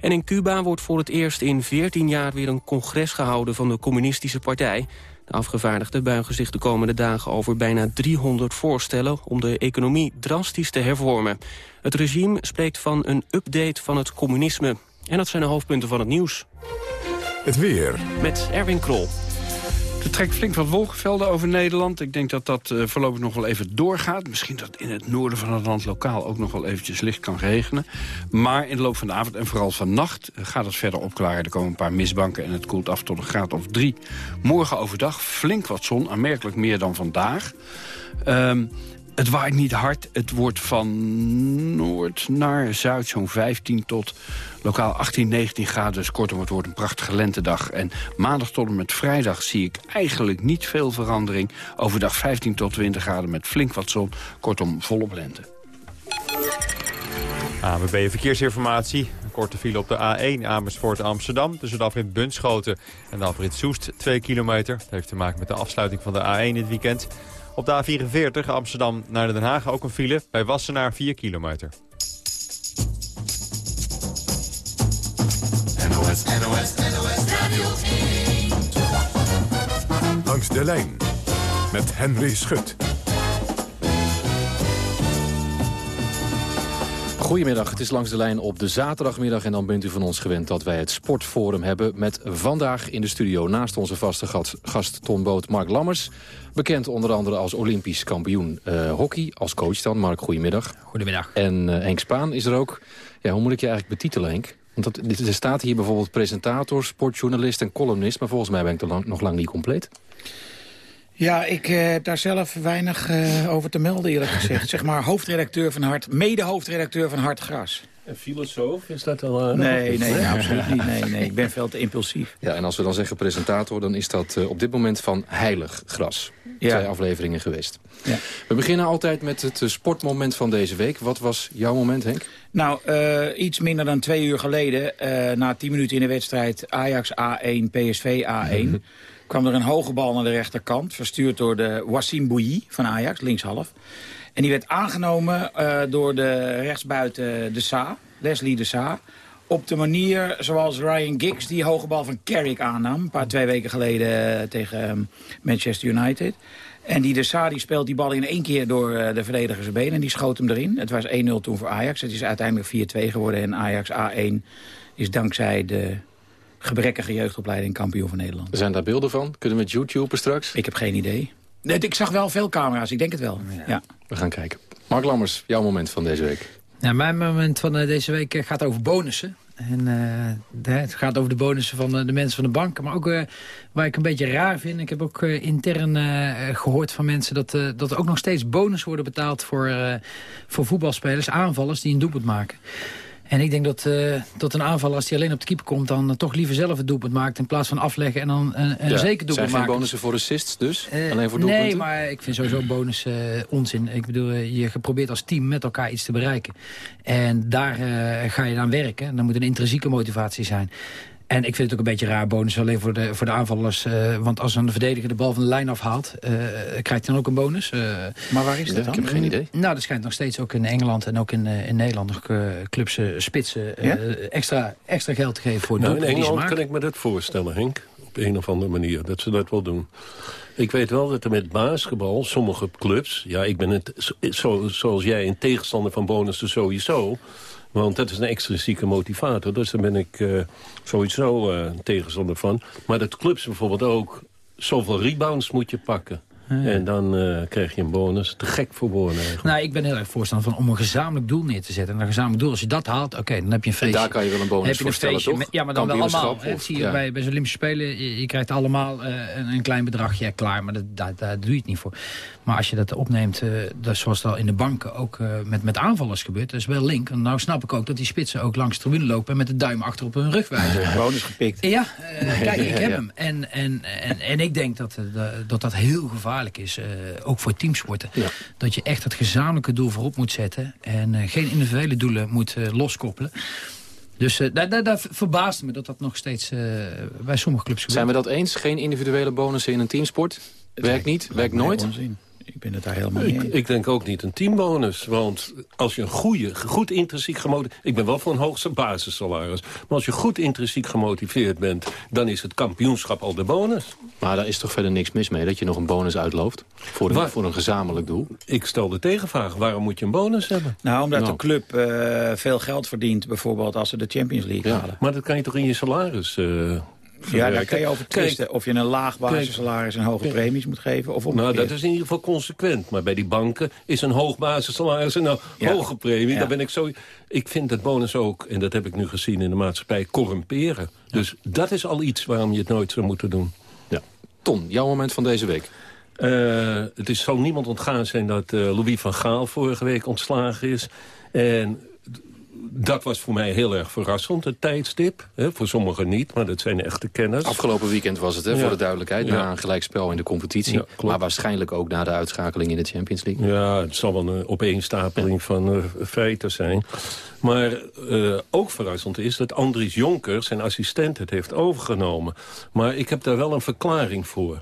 En in Cuba wordt voor het eerst in 14 jaar weer een congres gehouden van de communistische partij. De afgevaardigden buigen zich de komende dagen over bijna 300 voorstellen om de economie drastisch te hervormen. Het regime spreekt van een update van het communisme. En dat zijn de hoofdpunten van het nieuws. Het weer. Met Erwin Krol. Er trekt flink wat wolkenvelden over Nederland. Ik denk dat dat eh, voorlopig nog wel even doorgaat. Misschien dat in het noorden van het land lokaal ook nog wel eventjes licht kan regenen. Maar in de loop van de avond en vooral vannacht eh, gaat het verder opklaren. Er komen een paar mistbanken en het koelt af tot een graad of drie. Morgen overdag flink wat zon, aanmerkelijk meer dan vandaag. Ehm, het waait niet hard. Het wordt van noord naar zuid zo'n 15 tot lokaal 18, 19 graden. Dus kortom, het wordt een prachtige lentedag. En maandag tot en met vrijdag zie ik eigenlijk niet veel verandering. Overdag 15 tot 20 graden met flink wat zon. Kortom, volop lente. ANWB Verkeersinformatie. Een korte file op de A1 Amersfoort Amsterdam... tussen de afrit Bunschoten en de afrit Soest, 2 kilometer. Dat heeft te maken met de afsluiting van de A1 dit weekend. Op de A44 Amsterdam naar Den Haag ook een file. Bij Wassenaar 4 kilometer. NOS, NOS, NOS Radio Langs de lijn met Henry Schut. Goedemiddag, het is langs de lijn op de zaterdagmiddag... en dan bent u van ons gewend dat wij het Sportforum hebben... met vandaag in de studio naast onze vaste gast, gast Ton Boot Mark Lammers... bekend onder andere als Olympisch kampioen eh, hockey, als coach dan. Mark, goedemiddag. Goedemiddag. En eh, Henk Spaan is er ook. Ja, hoe moet ik je eigenlijk betitelen, Henk? Want dat, er staat hier bijvoorbeeld presentator, sportjournalist en columnist... maar volgens mij ben ik er lang- nog lang niet compleet. Ja, ik eh, heb daar zelf weinig eh, over te melden eerlijk gezegd. zeg maar hoofdredacteur van Hart, mede-hoofdredacteur van Hart Gras. En filosoof, is dat al... nee, nee, nee, absoluut niet. Nee, nee, ik ben veel te impulsief. Ja, en als we dan zeggen presentator, dan is dat eh, op dit moment van Heilig Gras. Ja. Twee afleveringen geweest. Ja. We beginnen altijd met het eh, sportmoment van deze week. Wat was jouw moment, Henk? Nou, eh, iets minder dan twee uur geleden, eh, na tien minuten in de wedstrijd Ajax A1, PSV A1... kwam er een hoge bal naar de rechterkant, verstuurd door de Wassim Bouilly van Ajax, linkshalf. En die werd aangenomen eh, door de rechtsbuiten de Sa, Leslie de Sa... op de manier zoals Ryan Giggs die hoge bal van Carrick aannam... een paar twee weken geleden eh, tegen eh, Manchester United... En die de Sa die speelt die bal in één keer door eh, de verdedigers been en die schoot hem erin. Het was 1-0 toen voor Ajax. Het is uiteindelijk 4-2 geworden en Ajax A1 is dankzij de gebrekkige jeugdopleiding kampioen van Nederland. Zijn daar beelden van? Kunnen we met YouTuber straks? Ik heb geen idee. Nee, ik zag wel veel camera's, ik denk het wel. Ja. We gaan kijken. Mark Lammers, jouw moment van deze week. Ja, mijn moment van eh, deze week eh, gaat over bonussen. En eh, het gaat over de bonussen van de mensen van de bank. Maar ook waar ik een beetje raar vind. Ik heb ook intern gehoord van mensen dat, dat er ook nog steeds bonus worden betaald voor, voor voetbalspelers, aanvallers die een doelpunt maken. En ik denk dat, uh, dat een aanval als hij alleen op de keeper komt... dan toch liever zelf het doelpunt maakt... in plaats van afleggen en dan een, een zeker doelpunt maken. Zijn geen bonussen voor assists dus? Uh, alleen voor doelpunten? Nee, maar ik vind sowieso bonus uh, onzin. Ik bedoel, je probeert als team met elkaar iets te bereiken. En daar ga je dan werken. Dan moet een intrinsieke motivatie zijn. En ik vind het ook een beetje raar bonus alleen voor de, voor de aanvallers. Uh, want als een verdediger de bal van de lijn afhaalt, uh, krijgt hij dan ook een bonus. Uh, maar waar is dat dan? Ik heb geen idee. Nou, er schijnt nog steeds ook in Engeland en ook in, in Nederland nog clubs spitsen ja? extra, extra geld te geven voor nou, In Engeland kan ik me dat voorstellen, Henk. Op een of andere manier, dat ze dat wel doen. Ik weet wel dat er met basketbal, sommige clubs... ja, ik ben het, zo, zoals jij een tegenstander van bonussen sowieso... Want dat is een extrinsieke motivator. Dus daar ben ik uh, sowieso uh, tegenstander van. Maar dat clubs bijvoorbeeld ook... zoveel rebounds moet je pakken. En dan uh, krijg je een bonus. Te gek voor eigenlijk. Nou, ik ben heel erg voorstander van om een gezamenlijk doel neer te zetten. En een gezamenlijk doel, als je dat haalt, oké, dan heb je een feestje. En daar kan je wel een bonus heb je een feestje, toch? ja, maar dan wel allemaal. Hè, zie je bij, bij zo'n Olympische Spelen, je, je krijgt allemaal uh, een, een, klein bedragje, klaar. Maar dat, daar, daar doe je het niet voor. Maar als je dat opneemt, uh, dat zoals het al in de banken ook uh, met, met aanvallers gebeurt, dat is wel link. En nou snap ik ook dat die spitsen ook langs de tribune lopen en met de duim achter op hun rug wijzen. Bonus gepikt. Ja, kijk, ik heb hem. En, en, en, en ik denk dat, dat dat heel gevaarlijk is ook voor teamsporten. Dat je echt het gezamenlijke doel voorop moet zetten. En uh, geen individuele doelen moet uh, loskoppelen. Dus uh, daar, daar, verbaast me dat dat nog steeds bij sommige clubs gebeurt. Zijn we dat eens? Geen individuele bonussen in een teamsport? Werkt niet? Werkt nooit? Ik ben het daar helemaal ik, Ik denk ook niet een teambonus. Want als je een goede, goed intrinsiek gemotiveerd... Ik ben wel voor een hoogste basissalaris. Maar als je goed intrinsiek gemotiveerd bent... dan is het kampioenschap al de bonus. Maar daar is toch verder niks mis mee dat je nog een bonus uitlooft? Voor een, voor een gezamenlijk doel? Ik stel de tegenvraag. Waarom moet je een bonus hebben? Nou, omdat nou. de club uh, veel geld verdient. Bijvoorbeeld als ze de Champions League ja, halen. Maar dat kan je toch in je salaris... Uh, ja, daar kan je over twisten. Of je een laag basissalaris en hoge premies moet geven. Of nou, dat is in ieder geval consequent. Maar bij die banken is een hoog basissalaris en een hoge premie. Daar ben ik zo... Ik vind het bonus ook, en dat heb ik nu gezien in de maatschappij, corrumperen. Dus dat is al iets waarom je het nooit zou moeten doen. Ja. Ton, jouw moment van deze week. Uh, het is, zal niemand ontgaan zijn dat uh, Louis van Gaal vorige week ontslagen is. En dat was voor mij heel erg verrassend, het tijdstip. Hè, voor sommigen niet, maar dat zijn echte kenners. Afgelopen weekend was het, hè, voor de duidelijkheid. Na een gelijkspel in de competitie. maar waarschijnlijk ook na de uitschakeling in de Champions League. Ja, het zal wel een opeenstapeling van uh, feiten zijn. Maar uh, ook verrassend is dat Andries Jonker, zijn assistent, het heeft overgenomen. Maar ik heb daar wel een verklaring voor.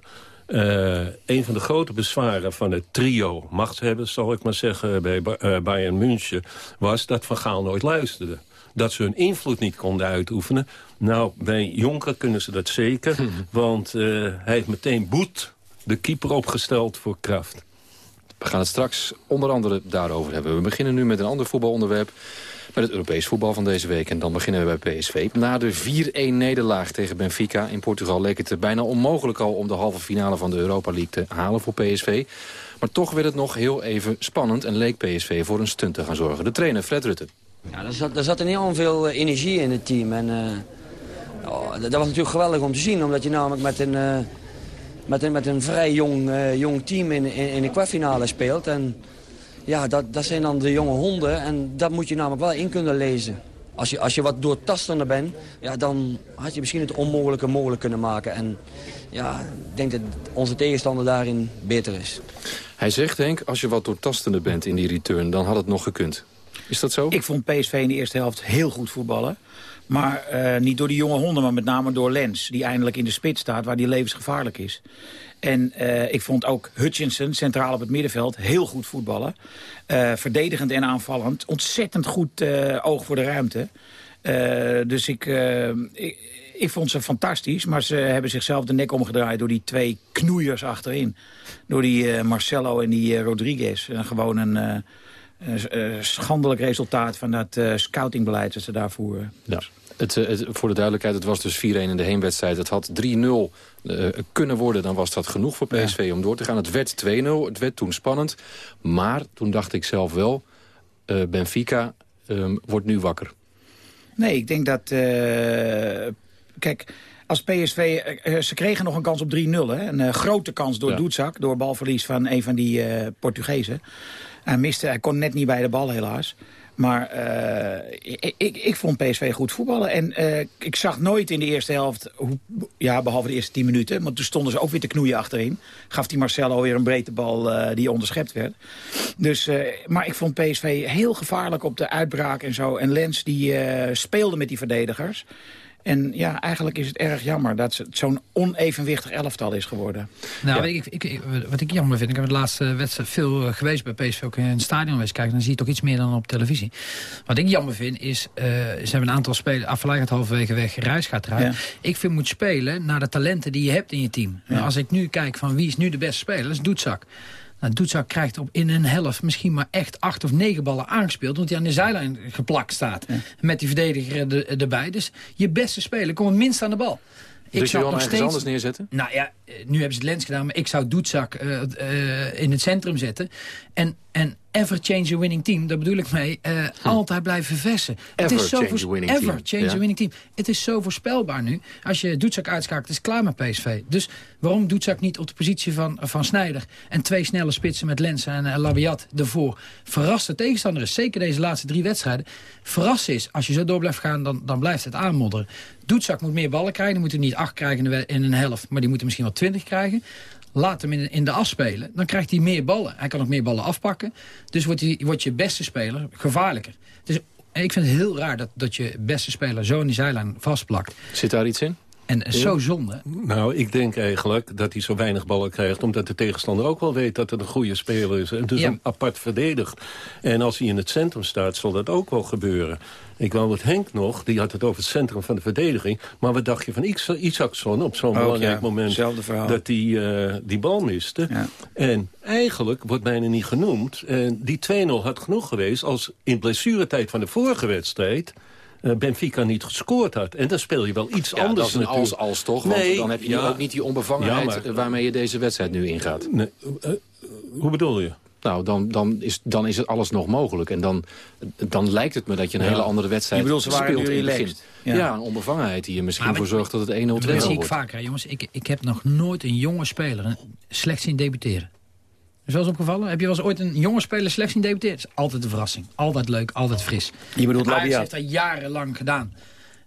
Uh, een van de grote bezwaren van het trio machtshebbers, zal ik maar zeggen, bij uh, Bayern München, was dat Van Gaal nooit luisterde. Dat ze hun invloed niet konden uitoefenen. Nou, bij Jonker kunnen ze dat zeker, want uh, hij heeft meteen Boet, de keeper, opgesteld voor kracht. We gaan het straks onder andere daarover hebben. We beginnen nu met een ander voetbalonderwerp met het Europees voetbal van deze week. En dan beginnen we bij PSV. Na de 4-1-nederlaag tegen Benfica in Portugal... leek het bijna onmogelijk al om de halve finale van de Europa League te halen voor PSV. Maar toch werd het nog heel even spannend... en leek PSV voor een stunt te gaan zorgen. De trainer Fred Rutte. Ja, er, zat, er zat enorm veel eh, energie in het team. En, uh, oh, dat was natuurlijk geweldig om te zien. Omdat je namelijk met een, uh, met een, met een vrij jong, jong team in, in, in de kwartfinale speelt. En ja, dat, dat zijn dan de jonge honden en dat moet je namelijk wel in kunnen lezen. Als je, als je wat doortastender bent, ja, dan had je misschien het onmogelijke mogelijk kunnen maken. En ja, ik denk dat onze tegenstander daarin beter is. Hij zegt, Henk, als je wat doortastender bent in die return, dan had het nog gekund. Is dat zo? Ik vond PSV in de eerste helft heel goed voetballen. Maar uh, niet door die jonge honden, maar met name door Lens. Die eindelijk in de spits staat, waar die levensgevaarlijk is. En uh, ik vond ook Hutchinson, centraal op het middenveld, heel goed voetballen. Uh, verdedigend en aanvallend. Ontzettend goed uh, oog voor de ruimte. dus ik, ik, ik, vond ze fantastisch. Maar ze hebben zichzelf de nek omgedraaid door die twee knoeiers achterin. Door die Marcelo en die Rodriguez. gewoon een uh, schandelijk resultaat van dat scoutingbeleid dat ze daarvoor... Ja. Het, het, voor de duidelijkheid, het was dus 4-1 in de heenwedstrijd. Het had 3-0 uh, kunnen worden, dan was dat genoeg voor PSV ja. om door te gaan. Het werd 2-0, het werd toen spannend. Maar toen dacht ik zelf wel, Benfica um, wordt nu wakker. Nee, ik denk dat... kijk, als PSV... Uh, ze kregen nog een kans op 3-0. Een uh, grote kans door ja. Doetzak. Door balverlies van een van die uh, Portugezen. Hij miste, hij kon net niet bij de bal helaas. Maar ik, ik, ik, vond PSV goed voetballen. En ik zag nooit in de eerste helft, hoe, ja, behalve de eerste 10 minuten... want toen stonden ze ook weer te knoeien achterin. Gaf die Marcelo weer een breedte bal die onderschept werd. Dus, maar ik vond PSV heel gevaarlijk op de uitbraak en zo. En Lens die speelde met die verdedigers. En ja, eigenlijk is het erg jammer dat het zo'n onevenwichtig elftal is geworden. Nou, ja. ik, ik, wat ik jammer vind, ik heb de laatste wedstrijd veel eh, geweest bij PSV, ook in het stadion geweest kijken, dan zie je toch iets meer dan op televisie. Wat ik jammer vind is, uh, ze hebben een aantal spelers, Afvalaai gaat halverwege weg, Ruis gaat eruit. Ja. Ik vind moet spelen naar de talenten die je hebt in je team. Ja. Als ik nu kijk van wie is nu de beste speler, dat is Doetzak. Nou, Doetzak krijgt op in een helft misschien maar echt acht of negen ballen aangespeeld. Omdat hij aan de zijlijn geplakt staat. Ja. Met die verdediger er, erbij. Dus je beste speler komt het minst aan de bal. Ik dus je wil nog steeds... anders neerzetten? Nou ja, nu hebben ze het lens gedaan. Maar ik zou Doetzak uh, uh, in het centrum zetten. En, en ever change a winning team. Daar bedoel ik mee. Uh, hm. Altijd blijven versen. Ever het is zo change a winning ever team. change ja. a winning team. Het is zo voorspelbaar nu. Als je Doetzak uitschakelt, is het klaar met PSV. Dus waarom Doetzak niet op de positie van, van Snijder... en twee snelle spitsen met Lensen en uh, Labiat ervoor... verrast de tegenstander is. Zeker deze laatste drie wedstrijden. Verrassen is, als je zo door blijft gaan, dan, dan blijft het aanmodderen. Doetzak moet meer ballen krijgen. Die moeten niet acht krijgen in een helft, maar die moeten misschien wel twintig krijgen laat hem in, in de afspelen. Dan krijgt hij meer ballen. Hij kan ook meer ballen afpakken. Dus wordt, hij, wordt je beste speler gevaarlijker. Dus ik vind het heel raar dat, dat je beste speler zo in die zijlijn vastplakt. Zit daar iets in? En ja. zo zonde. Nou, ik denk eigenlijk dat hij zo weinig ballen krijgt... omdat de tegenstander ook wel weet dat het een goede speler is. En dus ja. hem apart verdedigt. En als hij in het centrum staat, zal dat ook wel gebeuren. Ik wou het Henk nog, die had het over het centrum van de verdediging. Maar wat dacht je van Isaacson op zo'n belangrijk ja, moment... dat hij uh, die bal miste. Ja. En eigenlijk wordt bijna niet genoemd. En die 2-0 had genoeg geweest als in blessuretijd van de vorige wedstrijd... Uh, Benfica niet gescoord had. En dan speel je wel iets ja, anders dat is een als-als toch? Want nee, dan heb je ja, ook niet die onbevangenheid ja, maar, waarmee je deze wedstrijd nu ingaat. Nee, uh, hoe bedoel je? Nou, dan, dan, is, dan is het alles nog mogelijk. En dan, dan lijkt het me dat je een ja. hele andere wedstrijd bedoelt, ze waren speelt in het begin. Ja. ja. een onbevangenheid die er misschien voor zorgt dat het 1-0 2 wordt. Dat zie ik vaker, jongens. Ik, ik heb nog nooit een jonge speler slecht zien debuteren. Is wel eens opgevallen? Heb je wel eens ooit een jonge speler slecht zien debuteren? Het is altijd een verrassing. Altijd leuk, altijd fris. Je bedoelt Labiat? heeft dat jarenlang gedaan.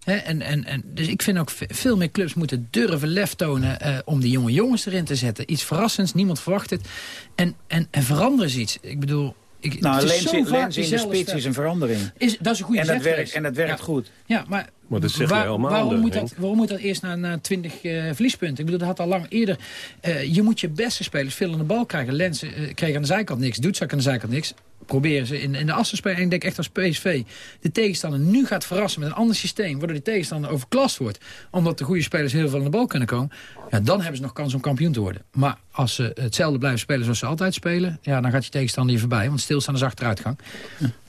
He, en, en, en, dus ik vind ook veel meer clubs moeten durven lef tonen uh, om die jonge jongens erin te zetten. Iets verrassends, niemand verwacht het. En, en, en veranderen ze iets. Ik bedoel... Ik, nou, in, lens in de spits is een verandering. Is, dat is een goede en dat werkt En dat werkt ja. goed. Ja, maar, maar dat zeg waar, je waarom, moet dat, waarom moet dat eerst naar, naar 20 uh, verliespunten? Ik bedoel, dat had al lang eerder... Uh, je moet je beste spelers veel aan de bal krijgen. Lens uh, kreeg aan de zijkant niks, Doetzak aan de zijkant niks proberen ze in, in de assen spelen. En ik denk echt als PSV de tegenstander nu gaat verrassen met een ander systeem... waardoor die tegenstander overklast wordt... omdat de goede spelers heel veel aan de bal kunnen komen... Ja, dan hebben ze nog kans om kampioen te worden. Maar als ze hetzelfde blijven spelen zoals ze altijd spelen... Ja, dan gaat je tegenstander je voorbij, want stilstaan is achteruitgang.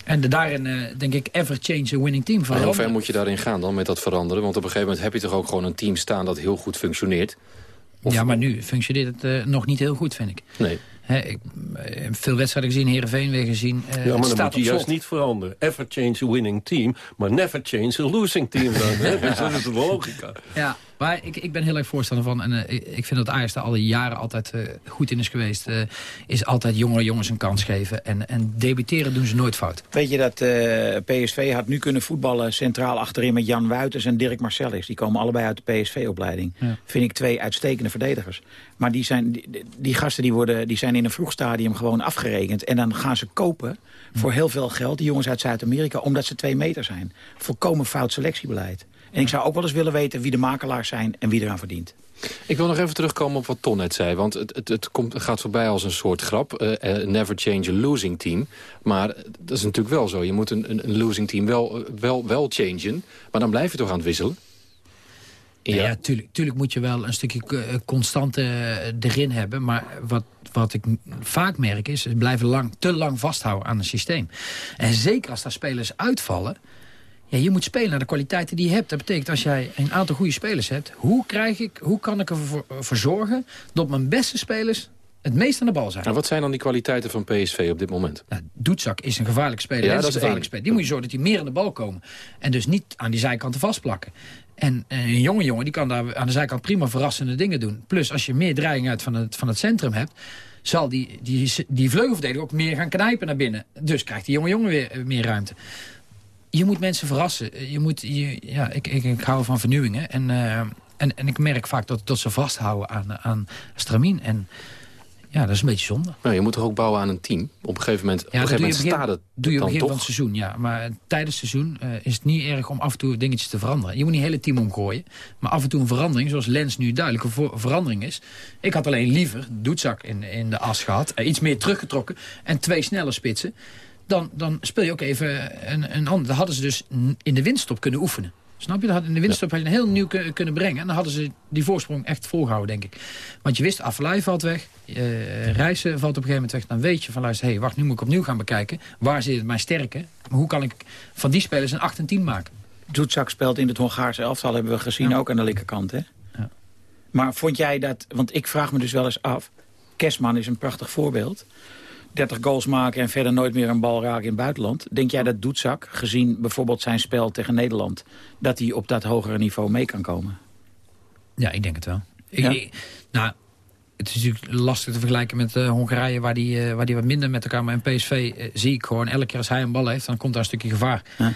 En de, daarin uh, denk ik ever change a winning team. Maar hoe ver moet je daarin gaan dan met dat veranderen? Want op een gegeven moment heb je toch ook gewoon een team staan... dat heel goed functioneert... Of... Ja, maar nu functioneert het uh, nog niet heel goed, vind ik. Nee. He, ik heb veel wedstrijden gezien, Heerenveen weer gezien. Uh, ja, maar dan moet je juist niet veranderen. Ever change a winning team, maar never change a losing team. Dan, hè? Dus dat is de logica. Ja, maar ik, ik ben heel erg voorstander van. En uh, ik vind dat Ajax daar alle jaren altijd uh, goed in is geweest. Uh, is altijd jongere jongens een kans geven. En, en debuteren doen ze nooit fout. Weet je dat PSV had nu kunnen voetballen centraal achterin met Jan Wuiters en Dirk Marcellis. Die komen allebei uit de PSV-opleiding. Ja. Vind ik twee uitstekende verdedigers. Maar die, zijn, die, die, gasten die, worden, die zijn in een vroeg stadium gewoon afgerekend. En dan gaan ze kopen voor heel veel geld. Die jongens uit Zuid-Amerika, omdat ze twee meter zijn. Volkomen fout selectiebeleid. En ik zou ook wel eens willen weten wie de makelaars zijn en wie eraan verdient. Ik wil nog even terugkomen op wat Ton net zei. Want het, het, het komt, gaat voorbij als een soort grap. Uh, uh, never change a losing team. Maar dat is natuurlijk wel zo. Je moet een, een, een losing team wel, wel, wel changen. Maar dan blijf je toch aan het wisselen? Ja, ja tuurlijk, tuurlijk moet je wel een stukje eh, constante erin hebben. Maar wat, wat ik vaak merk is, ze blijven lang, te lang vasthouden aan een systeem. En zeker als daar spelers uitvallen... Ja, je moet spelen naar de kwaliteiten die je hebt. Dat betekent als jij een aantal goede spelers hebt... hoe, krijg ik, hoe kan ik ervoor voor zorgen dat mijn beste spelers het meest aan de bal zijn. En wat zijn dan die kwaliteiten van PSV op dit moment? Nou, Doetzak is een gevaarlijk speler. Ja, dat is een gevaarlijk speler. Die moet je zorgen dat hij meer aan de bal komen. En dus niet aan die zijkanten vastplakken. En een jonge jongen die kan daar aan de zijkant prima verrassende dingen doen. Plus als je meer dreiging uit van het, van het centrum hebt zal die, die, die vleugelverdediger ook meer gaan knijpen naar binnen. Dus krijgt die jonge jongen weer eh, meer ruimte. Je moet mensen verrassen. Je moet, je, ja, ik, ik, ik hou van vernieuwingen. En, uh, en, en ik merk vaak dat, dat ze vasthouden aan, aan Stramien. En ja, dat is een beetje zonde. Nou, je moet toch ook bouwen aan een team? Op een gegeven moment, ja, op een gegeven moment begin, staat het doe je op het begin van het seizoen, ja. Maar tijdens het seizoen uh, is het niet erg om af en toe dingetjes te veranderen. Je moet niet het hele team omgooien. Maar af en toe een verandering, zoals Lens nu duidelijke verandering is. Ik had alleen liever Doetzak in, in de as gehad. Uh, iets meer teruggetrokken. En twee snelle spitsen. Dan, dan speel je ook even een, een ander. Dan hadden ze dus in de winststop kunnen oefenen. Snap je? Dat in de winststop had je een heel nieuw kunnen brengen. En dan hadden ze die voorsprong echt volgehouden, denk ik. Want je wist, Affelay valt weg. Uh, Reizen valt op een gegeven moment weg. Dan weet je van, luister, hé, hey, wacht, nu moet ik opnieuw gaan bekijken. Waar zit mijn sterke? Hoe kan ik van die spelers een 8 en 10 maken? Zoetzak speelt in het Hongaarse elftal, hebben we gezien, ook aan de linkerkant, hè? Ja. Maar vond jij dat, want ik vraag me dus wel eens af... Kerstman is een prachtig voorbeeld. 30 goals maken en verder nooit meer een bal raken in het buitenland. Denk jij dat Doetzak, gezien bijvoorbeeld zijn spel tegen Nederland... dat hij op dat hogere niveau mee kan komen? Ja, ik denk het wel. Ik, nou, het is natuurlijk lastig te vergelijken met uh, Hongarije... Waar die, uh, waar die wat minder met elkaar... Maar in PSV uh, zie ik gewoon, elke keer als hij een bal heeft... dan komt daar een stukje gevaar. Ja.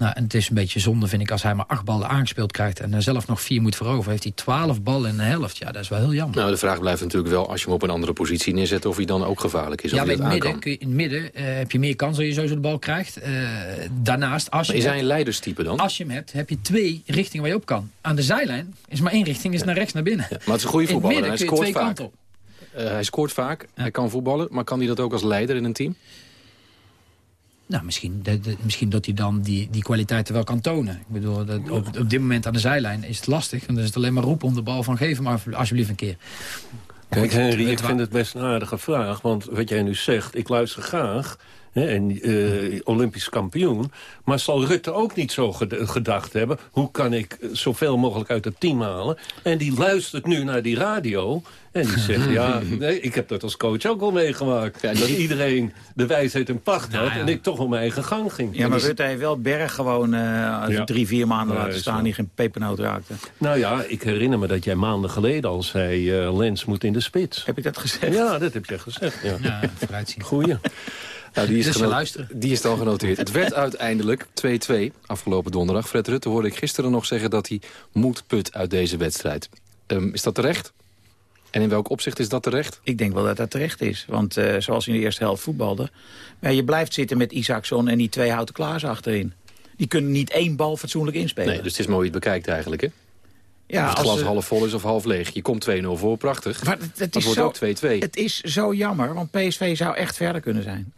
Nou, en het is een beetje zonde, vind ik, als hij maar acht ballen aangespeeld krijgt... en er zelf nog vier moet veroveren. Heeft hij twaalf ballen in de helft. Ja, dat is wel heel jammer. Nou, de vraag blijft natuurlijk wel, als je hem op een andere positie neerzet... of hij dan ook gevaarlijk is. Ja, maar in het midden, in het midden uh, heb je meer kans dat je sowieso de bal krijgt. Uh, daarnaast, als je... Is hij een leiderstype dan? Als je hem hebt, heb je twee richtingen waar je op kan. Aan de zijlijn is maar één richting, is ja. naar rechts, naar binnen. Ja, maar het is een goede voetballer. Hij scoort vaak. Uh, hij scoort vaak, hij kan voetballen. Maar kan hij dat ook als leider in een team? Nou, misschien, de, de, misschien dat hij dan die, die kwaliteiten wel kan tonen. Ik bedoel, dat op, op dit moment aan de zijlijn is het lastig. En dan is het alleen maar roepen om de bal van geven maar alsjeblieft een keer. Kijk Henry, ik vind het best een aardige vraag. Want wat jij nu zegt, ik luister graag en uh, Olympisch kampioen. Maar zal Rutte ook niet zo gedacht hebben... hoe kan ik zoveel mogelijk uit het team halen? En die luistert nu naar die radio... en die zegt, ja, nee, ik heb dat als coach ook al meegemaakt. Ja, dat iedereen de wijsheid in pacht had... Nou, ja. en ik toch op mijn eigen gang ging. Ja, maar Rutte heeft wel Berg gewoon uh, ja. drie, vier maanden laten staan... die geen pepernoot raakte. Nou ja, ik herinner me dat jij maanden geleden al zei... Uh, Lens moet in de spits. Heb ik dat gezegd? Ja, dat heb je gezegd. Ja, ja vooruitzien. Goeie. Nou, die, is luisteren. die is dan genoteerd. Het werd uiteindelijk 2-2 afgelopen donderdag. Fred Rutte hoorde ik gisteren nog zeggen dat hij moet put uit deze wedstrijd. Um, is dat terecht? En in welk opzicht is dat terecht? Ik denk wel dat dat terecht is. Want uh, zoals in de eerste helft voetbalde... Maar je blijft zitten met Isaacson en die twee houten klaars achterin. Die kunnen niet één bal fatsoenlijk inspelen. Nee, dus het is mooi je het bekijkt eigenlijk, hè? Ja, of het glas half vol is of half leeg. Je komt 2-0 voor, prachtig. Maar het, het, het wordt zo, ook 2-2. Het is zo jammer, want PSV zou echt verder kunnen zijn.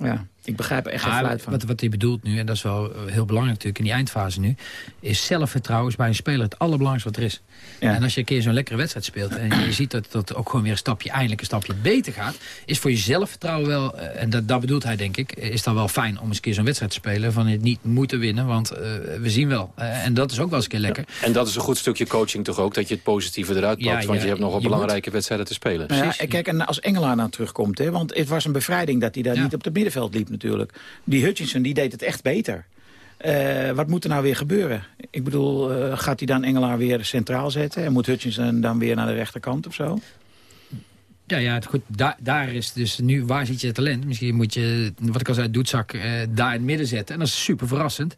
Ja, ik begrijp er echt geen ah, fluit van. Wat, wat hij bedoelt nu, en dat is wel heel belangrijk natuurlijk in die eindfase nu... is zelfvertrouwen is bij een speler het allerbelangrijkste wat er is. Ja. En als je een keer zo'n lekkere wedstrijd speelt... en je ziet dat dat ook gewoon weer een stapje, eindelijk een stapje beter gaat... is voor je zelfvertrouwen wel, eh, en dat, dat bedoelt hij denk ik... is dan wel fijn om eens een keer zo'n wedstrijd te spelen... van het niet moeten winnen, want uh, we zien wel. Uh, en dat is ook wel eens een keer lekker. Ja. En dat is een goed stukje coaching toch ook, dat je het positieve eruit pakt... Ja, want je hebt nog een belangrijke moet... wedstrijden te spelen. Nou ja, kijk, en als Engelaar nou terugkomt... Hè, want het was een bevrijding dat hij daar niet op het middenveld liep natuurlijk. Die Hutchinson die deed het echt beter. Uh, wat moet er nou weer gebeuren? Ik bedoel, uh, gaat hij dan Engelaar weer centraal zetten? En moet Hutchinson dan weer naar de rechterkant of zo? Ja, ja goed, daar, daar is dus nu, waar zit je talent? Misschien moet je, wat ik al zei, doetzak uh, daar in het midden zetten. En dat is super verrassend.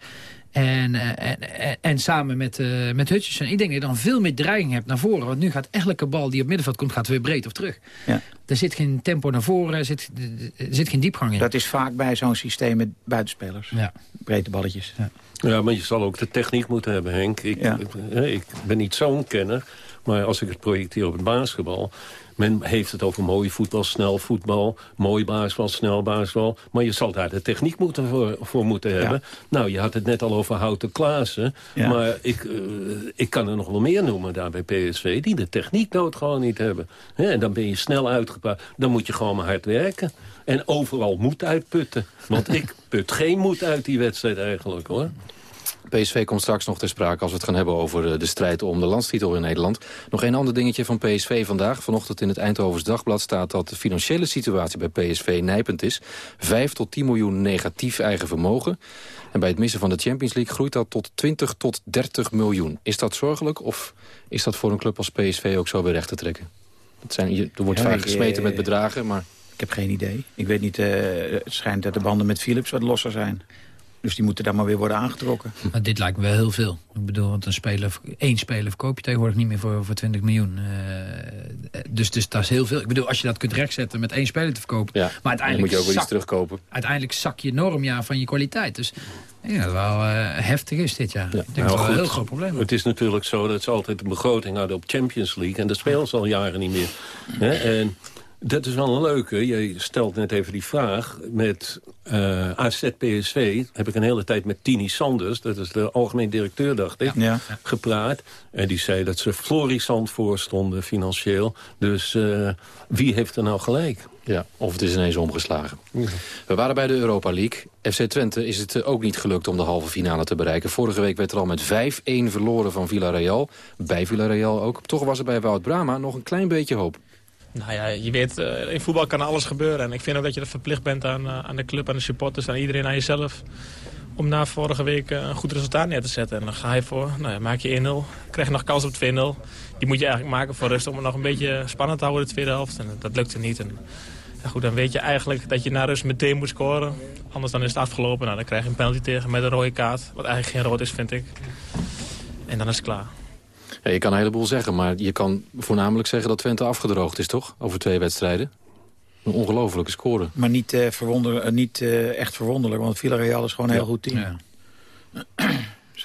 En, en, en, samen met, uh, met Hutchinson. Ik denk dat je dan veel meer dreiging hebt naar voren. Want nu gaat elke bal die op middenveld komt, gaat weer breed of terug. Ja. Er zit geen tempo naar voren, er zit, er zit geen diepgang in. Dat is vaak bij zo'n systeem met buitenspelers. Ja. Breedte balletjes. Ja. ja. maar je zal ook de techniek moeten hebben, Henk. Ik, ja. ik, ik ben niet zo'n kenner. Maar als ik het projecteer op het basketbal... Men heeft het over mooi voetbal, snel voetbal, mooi basketbal, snel basketbal. Maar je zal daar de techniek moeten voor, voor moeten hebben. Nou, je had het net al over Houten Klaassen. Maar ik, uh, ik kan er nog wel meer noemen daar bij PSV... die de technieknood gewoon niet hebben. en dan ben je snel uitgepraat. Dan moet je gewoon maar hard werken. En overal moed uitputten. Want ik put geen moed uit die wedstrijd eigenlijk, hoor. PSV komt straks nog ter sprake als we het gaan hebben over eh, de strijd om de landstitel in Nederland. Nog een ander dingetje van PSV vandaag. Vanochtend in het Eindhovens Dagblad staat dat de financiële situatie bij PSV nijpend is. 5 tot 10 miljoen negatief eigen vermogen. En bij het missen van de Champions League groeit dat tot 20 tot 30 miljoen. Is dat zorgelijk of is dat voor een club als PSV ook zo weer recht te trekken? Dat zijn, er wordt vaak gesmeten met bedragen, maar... Ik heb geen idee. Ik weet niet, uh, het schijnt dat de banden met Philips wat losser zijn. Dus die moeten daar maar weer worden aangetrokken. Maar dit lijkt me wel heel veel. Ik bedoel, want een speler, één speler verkoop je tegenwoordig niet meer voor, voor 20 miljoen. Uh, dus, dus dat is heel veel. Ik bedoel, als je dat kunt rechtzetten met één speler te verkopen. Ja, maar uiteindelijk moet je ook wel iets terugkopen. Uiteindelijk zak je enorm ja, van je kwaliteit. Dus ja, dat wel uh, heftig is dit jaar. Ja. Ik denk nou, dat wel een heel groot probleem. Het is natuurlijk zo dat ze altijd een begroting hadden op Champions League. En dat spelen ze al jaren niet meer. En dat is wel een leuke. Je stelt net even die vraag. Met uh, eh, AZ-PSV heb ik een hele tijd met Tini Sanders... dat is de algemeen directeur, dacht ik, ja. gepraat. En die zei dat ze florissant voor stonden financieel. Dus uh, wie heeft er nou gelijk? Ja, of het is ineens omgeslagen. We waren bij de Europa League. FC Twente is het ook niet gelukt om de halve finale te bereiken. Vorige week werd er al met 5-1 verloren van Villarreal. Bij Villarreal ook. Toch was er bij Wout Brama nog een klein beetje hoop. Nou ja, je weet, uh, in voetbal kan alles gebeuren. En ik vind ook dat je er verplicht bent aan, uh, aan de club, aan de supporters, aan iedereen, aan jezelf. Om na vorige week uh, een goed resultaat neer te zetten. En dan ga je voor, nou ja, maak je 1-0. Krijg je nog kans op 2-0. Die moet je eigenlijk maken voor rust om het nog een beetje spannend te houden de tweede helft. En dat lukte niet. En, goed, dan weet je eigenlijk dat je na rust meteen moet scoren. Anders dan is het afgelopen. Nou, dan krijg je een penalty tegen met een rode kaart. Wat eigenlijk geen rood is, vind ik. En dan is het klaar. Ja, je kan een heleboel zeggen, maar je kan voornamelijk zeggen dat Twente afgedroogd is, toch? Over twee wedstrijden. Een ongelofelijke score. Maar niet, uh, verwonder, uh, niet uh, echt verwonderlijk, want Villarreal is gewoon een heel goed team. Ja.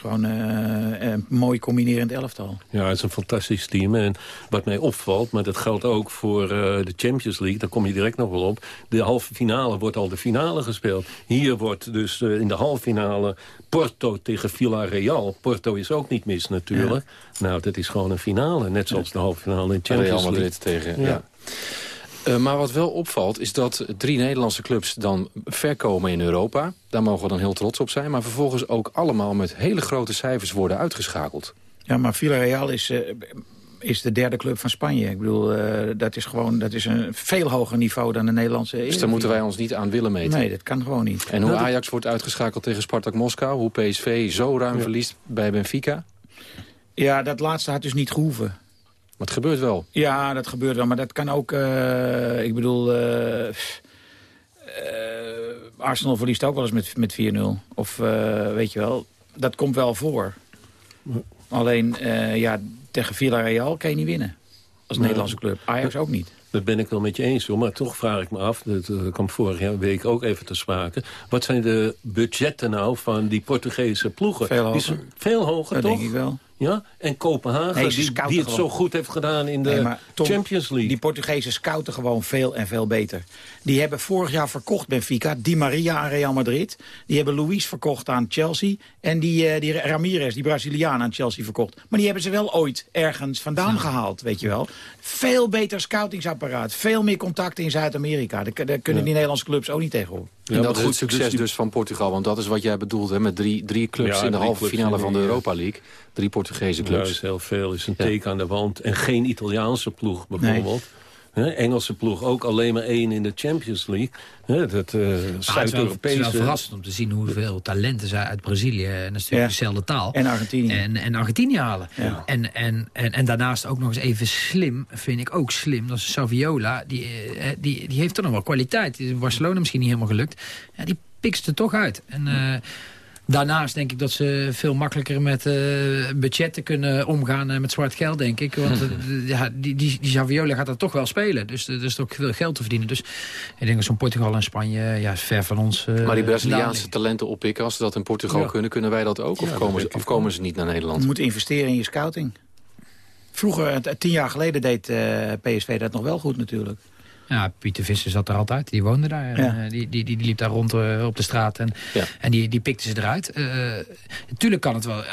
Gewoon een mooi combinerend elftal. Ja, het is een fantastisch team. En wat mij opvalt, maar dat geldt ook voor de Champions League... daar kom je direct nog wel op. De halve finale wordt al de finale gespeeld. Hier wordt dus in de halve finale Porto tegen Villarreal. Porto is ook niet mis natuurlijk. Nou, dat is gewoon een finale. Net zoals de halve finale in Champions Real Madrid tegen, ja. Uh, maar wat wel opvalt is dat drie Nederlandse clubs dan verkomen in Europa. Daar mogen we dan heel trots op zijn. Maar vervolgens ook allemaal met hele grote cijfers worden uitgeschakeld. Ja, maar Villarreal is... Uh, is de derde club van Spanje. Ik bedoel, uh, dat is gewoon dat is een veel hoger niveau dan de Nederlandse. Dus daar moeten wij ons niet aan willen meten. Nee, dat kan gewoon niet. En hoe nou, Ajax wordt uitgeschakeld tegen Spartak Moskou, hoe PSV zo ruim verliest bij Benfica. Ja, dat laatste had dus niet gehoeven. Maar het gebeurt wel. Ja, dat gebeurt wel. Maar dat kan ook... Uh, ik bedoel... Uh, Arsenal verliest ook wel eens met, met 4-0. Of weet je wel, dat komt wel voor. Alleen, ja, tegen Villarreal kan je niet winnen. Als Nederlandse club. Ajax ook niet. Dat ben ik wel met je eens, hoor. Maar toch vraag ik me af, dat kwam vorige week ook even te sprake... wat zijn de budgetten nou van die Portugese ploegen? Veel hoger. veel hoger, dat toch? denk ik wel. Ja? En Kopenhagen, die, die, het zo goed heeft gedaan in de Champions League. Die Portugezen scouten gewoon veel en veel beter. Die hebben vorig jaar verkocht Benfica, Di Maria aan Real Madrid. Die hebben Luis verkocht aan Chelsea. En die, uh, die Ramirez, die Braziliaan, aan Chelsea verkocht. Maar die hebben ze wel ooit ergens vandaan gehaald, weet je wel. Veel beter scoutingsapparaat. Veel meer contacten in Zuid-Amerika. Daar, daar, kunnen die Nederlandse clubs ook niet tegenop. Ja, en dat goed succes dus, van Portugal. Want dat is wat jij bedoelt, hè, met drie, drie clubs in de halve finale van de Europa League. Drie Portugese clubs. Ja, is heel veel. is een teken aan de wand. En geen Italiaanse ploeg bijvoorbeeld. Engelse ploeg ook alleen maar één in de Champions League. dat uh, Zuid-Europese... Het is wel verrassend om te zien hoeveel talenten zij uit Brazilië... en dat is natuurlijk dezelfde taal. En Argentinië. En, en Argentinië halen. En, en, en, en daarnaast ook nog eens even slim, vind ik ook slim... dat is Saviola, die, eh, die, die heeft toch nog wel kwaliteit. Die is in Barcelona misschien niet helemaal gelukt. Ja, die pikst er toch uit. En... Uh, Daarnaast denk ik dat ze veel makkelijker met uh, budgetten kunnen omgaan uh, met zwart geld, denk ik. Want uh, ja, die, die, die Saviola gaat dat toch wel spelen. Dus er is ook veel geld te verdienen. Dus ik denk dat zo'n Portugal en Spanje ja, ver van ons... maar die Braziliaanse talenten oppikken, als ze dat in Portugal kunnen... kunnen wij dat ook? Of, komen ze, of komen ze niet naar Nederland? Je moet investeren in je scouting. Vroeger, tien jaar geleden, deed PSV dat nog wel goed natuurlijk. Ja, Pieter Visser zat er altijd. Die woonde daar. Ja. En, die, die, die, liep daar rond op de straat. En, en die, die pikte ze eruit. natuurlijk kan het wel.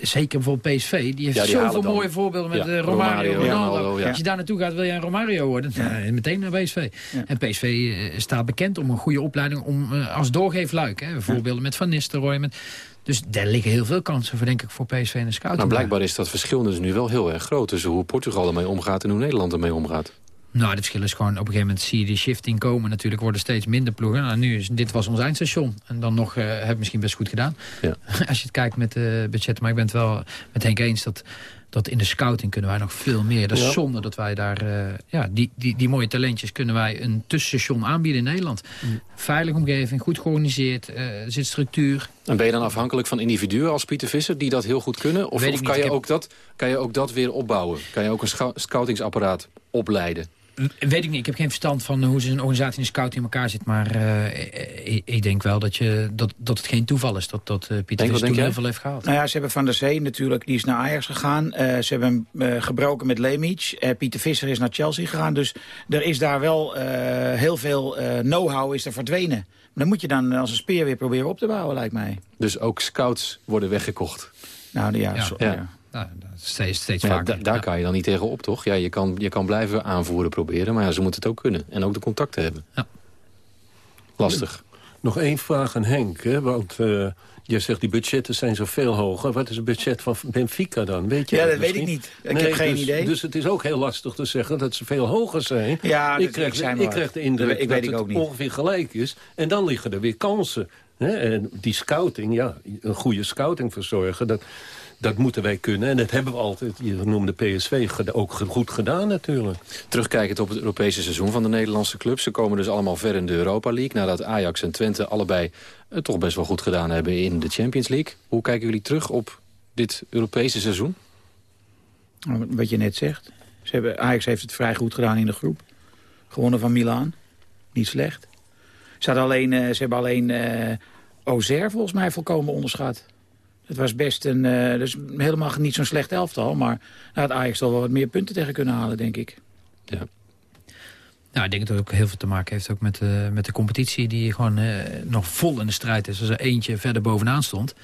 zeker bijvoorbeeld PSV. Die heeft zoveel mooie voorbeelden met Romario, Romario Ronaldo. Als je daar naartoe gaat, wil je een Romario worden. meteen naar PSV. En PSV staat bekend om een goede opleiding. Om, als doorgeefluik. Hè. Voorbeelden met Van Nistelrooy. Met, dus daar liggen heel veel kansen voor, denk ik, voor PSV en de scouting. Nou, blijkbaar is dat verschil dus nu wel heel erg groot... tussen hoe Portugal ermee omgaat en hoe Nederland ermee omgaat. Nou, het verschil is gewoon, op een gegeven moment zie je die shifting komen. Natuurlijk worden steeds minder ploegen. Nou, nu is, dit was ons eindstation. En dan nog uh, heb ik misschien best goed gedaan. Ja. Als je het kijkt met de uh, budgetten. Maar ik ben het wel met Henk eens dat dat in de scouting kunnen wij nog veel meer. Dat is zonde dat wij daar... Uh, ja, die, die, die mooie talentjes kunnen wij een tussenstation aanbieden in Nederland. Mm. Veilige omgeving, goed georganiseerd, er zit structuur. En ben je dan afhankelijk van individuen als Pieter Visser... die dat heel goed kunnen? Of, of kan, je ook dat, kan je ook dat weer opbouwen? Kan je ook een scoutingsapparaat opleiden? Weet ik niet. Ik heb geen verstand van hoe ze een organisatie in de scout in elkaar zit. Maar uh, ik, ik, denk wel dat, je, dat, dat het geen toeval is dat, dat uh, Pieter Vis toen heel veel heeft gehaald. Nou ja, ze hebben Van der Zee natuurlijk, die is naar Ajax gegaan. Uh, ze hebben hem gebroken met Lemic. Pieter Visser is naar Chelsea gegaan. Dus er is daar wel heel veel know-how is er verdwenen. Maar dan moet je dan als een speer weer proberen op te bouwen, lijkt mij. Dus ook scouts worden weggekocht? Nou ja, ja. ja. Nou, steeds, steeds vaker. daar kan je dan niet tegen op, toch? Ja, je, kan, je kan blijven aanvoeren proberen, maar ja, ze moeten het ook kunnen. En ook de contacten hebben. Ja. Lastig. Nog één vraag aan Henk, hè? want uh, je zegt die budgetten zijn zoveel hoger. Wat is het budget van Benfica dan? Weet je ja, dat, weet ik niet. Ik heb geen dus, idee. Dus het is ook heel lastig te zeggen dat ze veel hoger zijn. Ja, ik krijg, ik, ik krijg de indruk ik dat het ook niet. ongeveer gelijk is. En dan liggen er weer kansen. Hè? En die scouting, ja, een goede scouting verzorgen... Dat, dat moeten wij kunnen. En dat hebben we altijd, je noemde PSV, ook goed gedaan natuurlijk. Terugkijkend op het Europese seizoen van de Nederlandse clubs. Ze komen dus allemaal ver in de Europa League. Nadat Ajax en Twente allebei het toch best wel goed gedaan hebben in de Champions League. Hoe kijken jullie terug op dit Europese seizoen? Nou, wat je net zegt. Ze hebben, Ajax heeft het vrij goed gedaan in de groep. Gewonnen van Milaan. Niet slecht. Ze, alleen, uh, ze hebben alleen uh, Ozer volgens mij volkomen onderschat. Het was best een, uh, dus helemaal niet zo'n slecht elftal. Maar nou, had Ajax toch wel wat meer punten tegen kunnen halen, denk ik. Ja. Nou, ik denk dat het ook heel veel te maken heeft ook met, uh, met de competitie... die gewoon uh, nog vol in de strijd is. Als er eentje verder bovenaan stond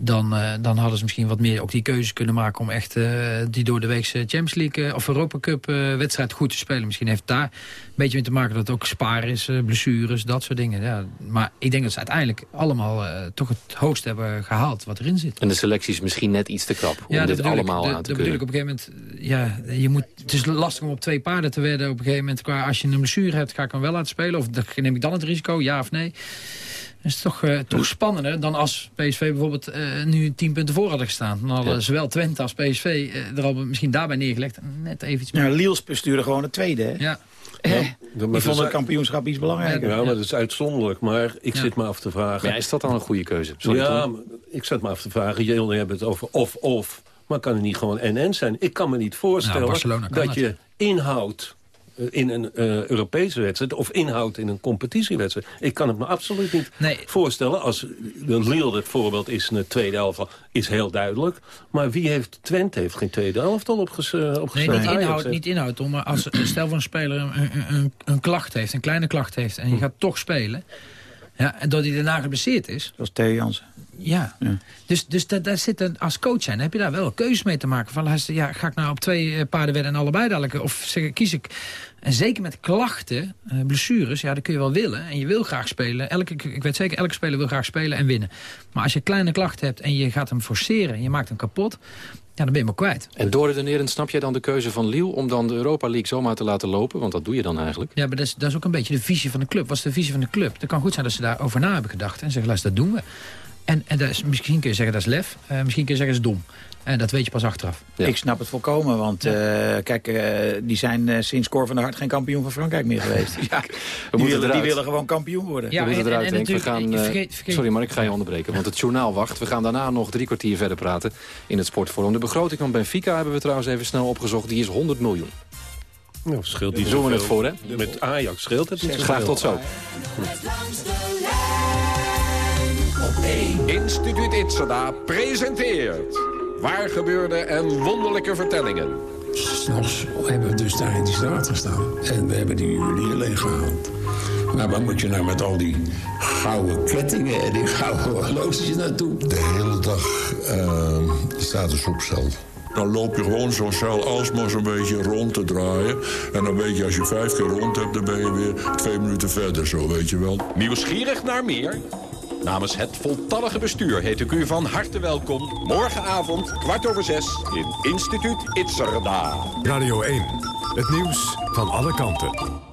dan, uh, dan hadden ze misschien wat meer ook die keuzes kunnen maken... om echt uh, die door de weekse Champions League uh, of Europa Cup wedstrijd goed te spelen. Misschien heeft daar een beetje mee te maken dat het ook spaar is, blessures, dat soort dingen. Ja, maar ik denk dat ze uiteindelijk allemaal toch het hoogst hebben gehaald wat erin zit. En de selectie is misschien net iets te krap om dit allemaal aan te kunnen. Dat bedoel ik op een gegeven moment, ja, je moet, het is lastig om op twee paarden te wedden op een gegeven moment. Qua, als je een blessure hebt, ga ik hem wel laten spelen? Of neem ik dan het risico, ja of nee? Is toch, uh, toch spannender dan als PSV bijvoorbeeld uh, nu tien punten voor hadden gestaan. Dan hadden zowel Twente als PSV uh, er al misschien daarbij neergelegd. Net even iets meer. Ja, Liels bestuurde gewoon de tweede. Hè? Ja. Ja, die vonden het kampioenschap iets belangrijker. Ja, maar dat is uitzonderlijk. Maar ik zit me af te vragen... Ja, is dat dan een goede keuze? Sorry, ja, ik zit me af te vragen. Jullie hebben het over of-of. Maar kan het niet gewoon NN zijn? Ik kan me niet voorstellen nou, dat je inhoud eh, in een uh, Europese wedstrijd... of inhoud in een competitiewedstrijd. Ik kan het me absoluut niet voorstellen. Als Lille het voorbeeld is in de tweede elftal, is heel duidelijk. Maar wie heeft... Twente heeft geen tweede elftal opges uh, Nee, niet inhoud, niet inhoud maar als stel van een speler een, een, een, klacht heeft... een kleine klacht heeft en je gaat toch spelen... Ja, en dat hij daarna geblesseerd is. Dat is Theo Jansen. Ja. Dus, dus daar zit een, als coach zijn, heb je daar wel een keuze mee te maken. Van, ja, ga ik nou op twee paarden wedden en allebei dadelijk? Of zeg, kies ik en zeker met klachten, uh, blessures, ja, dat kun je wel willen. En je wil graag spelen. Elke, ik weet zeker, elke speler wil graag spelen en winnen. Maar als je kleine klachten hebt en je gaat hem forceren... en je maakt hem kapot, ja, dan ben je hem kwijt. En doorredenerend snap jij dan de keuze van Liel... om dan de Europa League zomaar te laten lopen? Want dat doe je dan eigenlijk. Ja, maar dat is, dat is ook een beetje de visie van de club. Wat is de visie van de club? Het kan goed zijn dat ze daarover na hebben gedacht. En zeggen, luister, dat doen we. En, en dat is, misschien kun je zeggen dat is lef. Uh, misschien kun je zeggen dat is dom. En dat weet je pas achteraf. Ik snap het volkomen, want uh, kijk, uh, die zijn uh, sinds Cor van der Hart geen kampioen van Frankrijk meer geweest. ja, die, willen, die, willen, gewoon kampioen worden. Ja, we moeten eruit, en, we gaan, vergeet, vergeet. Sorry, maar ik ga je onderbreken, want het journaal wacht. We gaan daarna nog drie kwartier verder praten in het sportforum. De begroting van Benfica hebben we trouwens even snel opgezocht. Die is 100 miljoen. Nou, scheelt niet Doen we het voor, hè? Met Ajax scheelt het niet Graag tot zo. Instituut Itzada presenteert... Waar gebeurde en wonderlijke vertellingen. S'nachts hebben we dus daar in die straat gestaan. En we hebben die juwelier leeggehaald. Nou, waar moet je nou met al die gouden kettingen en die gouden horloges naartoe? De hele dag uh, staat de soepcel. Dan loop je gewoon zo'n cel alsmaar zo'n beetje rond te draaien. En dan weet je, als je vijf keer rond hebt, dan ben je weer twee minuten verder, zo weet je wel. Nieuwsgierig naar meer? Namens het voltallige bestuur heet ik u van harte welkom... morgenavond, kwart over zes, in Instituut Itzerda. Radio 1, het nieuws van alle kanten.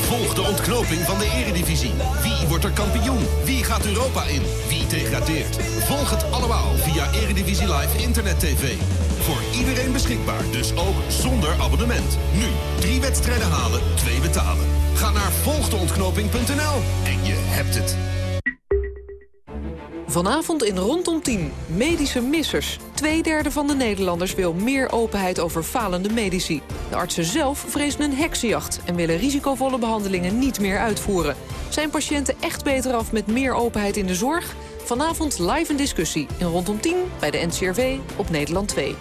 Volg de ontknoping van de eredivisie. Wie wordt er kampioen? Wie gaat Europa in? Wie degradeert? Volg het allemaal via Eredivisie Live Internet TV. Voor iedereen beschikbaar, dus ook zonder abonnement. Nu, drie wedstrijden halen, twee betalen. Ga naar volgdeontknoping.nl en je hebt het. Vanavond in Rondom 10. Medische missers. Tweederde van de Nederlanders wil meer openheid over falende medici. De artsen zelf vrezen een heksenjacht... en willen risicovolle behandelingen niet meer uitvoeren. Zijn patiënten echt beter af met meer openheid in de zorg? Vanavond live een discussie in Rondom 10 bij de NCRV op Nederland 2.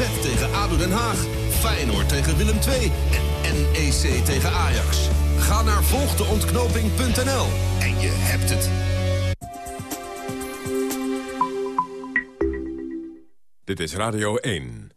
AZ tegen ADO Den Haag... Feyenoord tegen Willem II en NEC tegen Ajax. Ga naar volgdeontknoping.nl en je hebt het. Dit is Radio 1.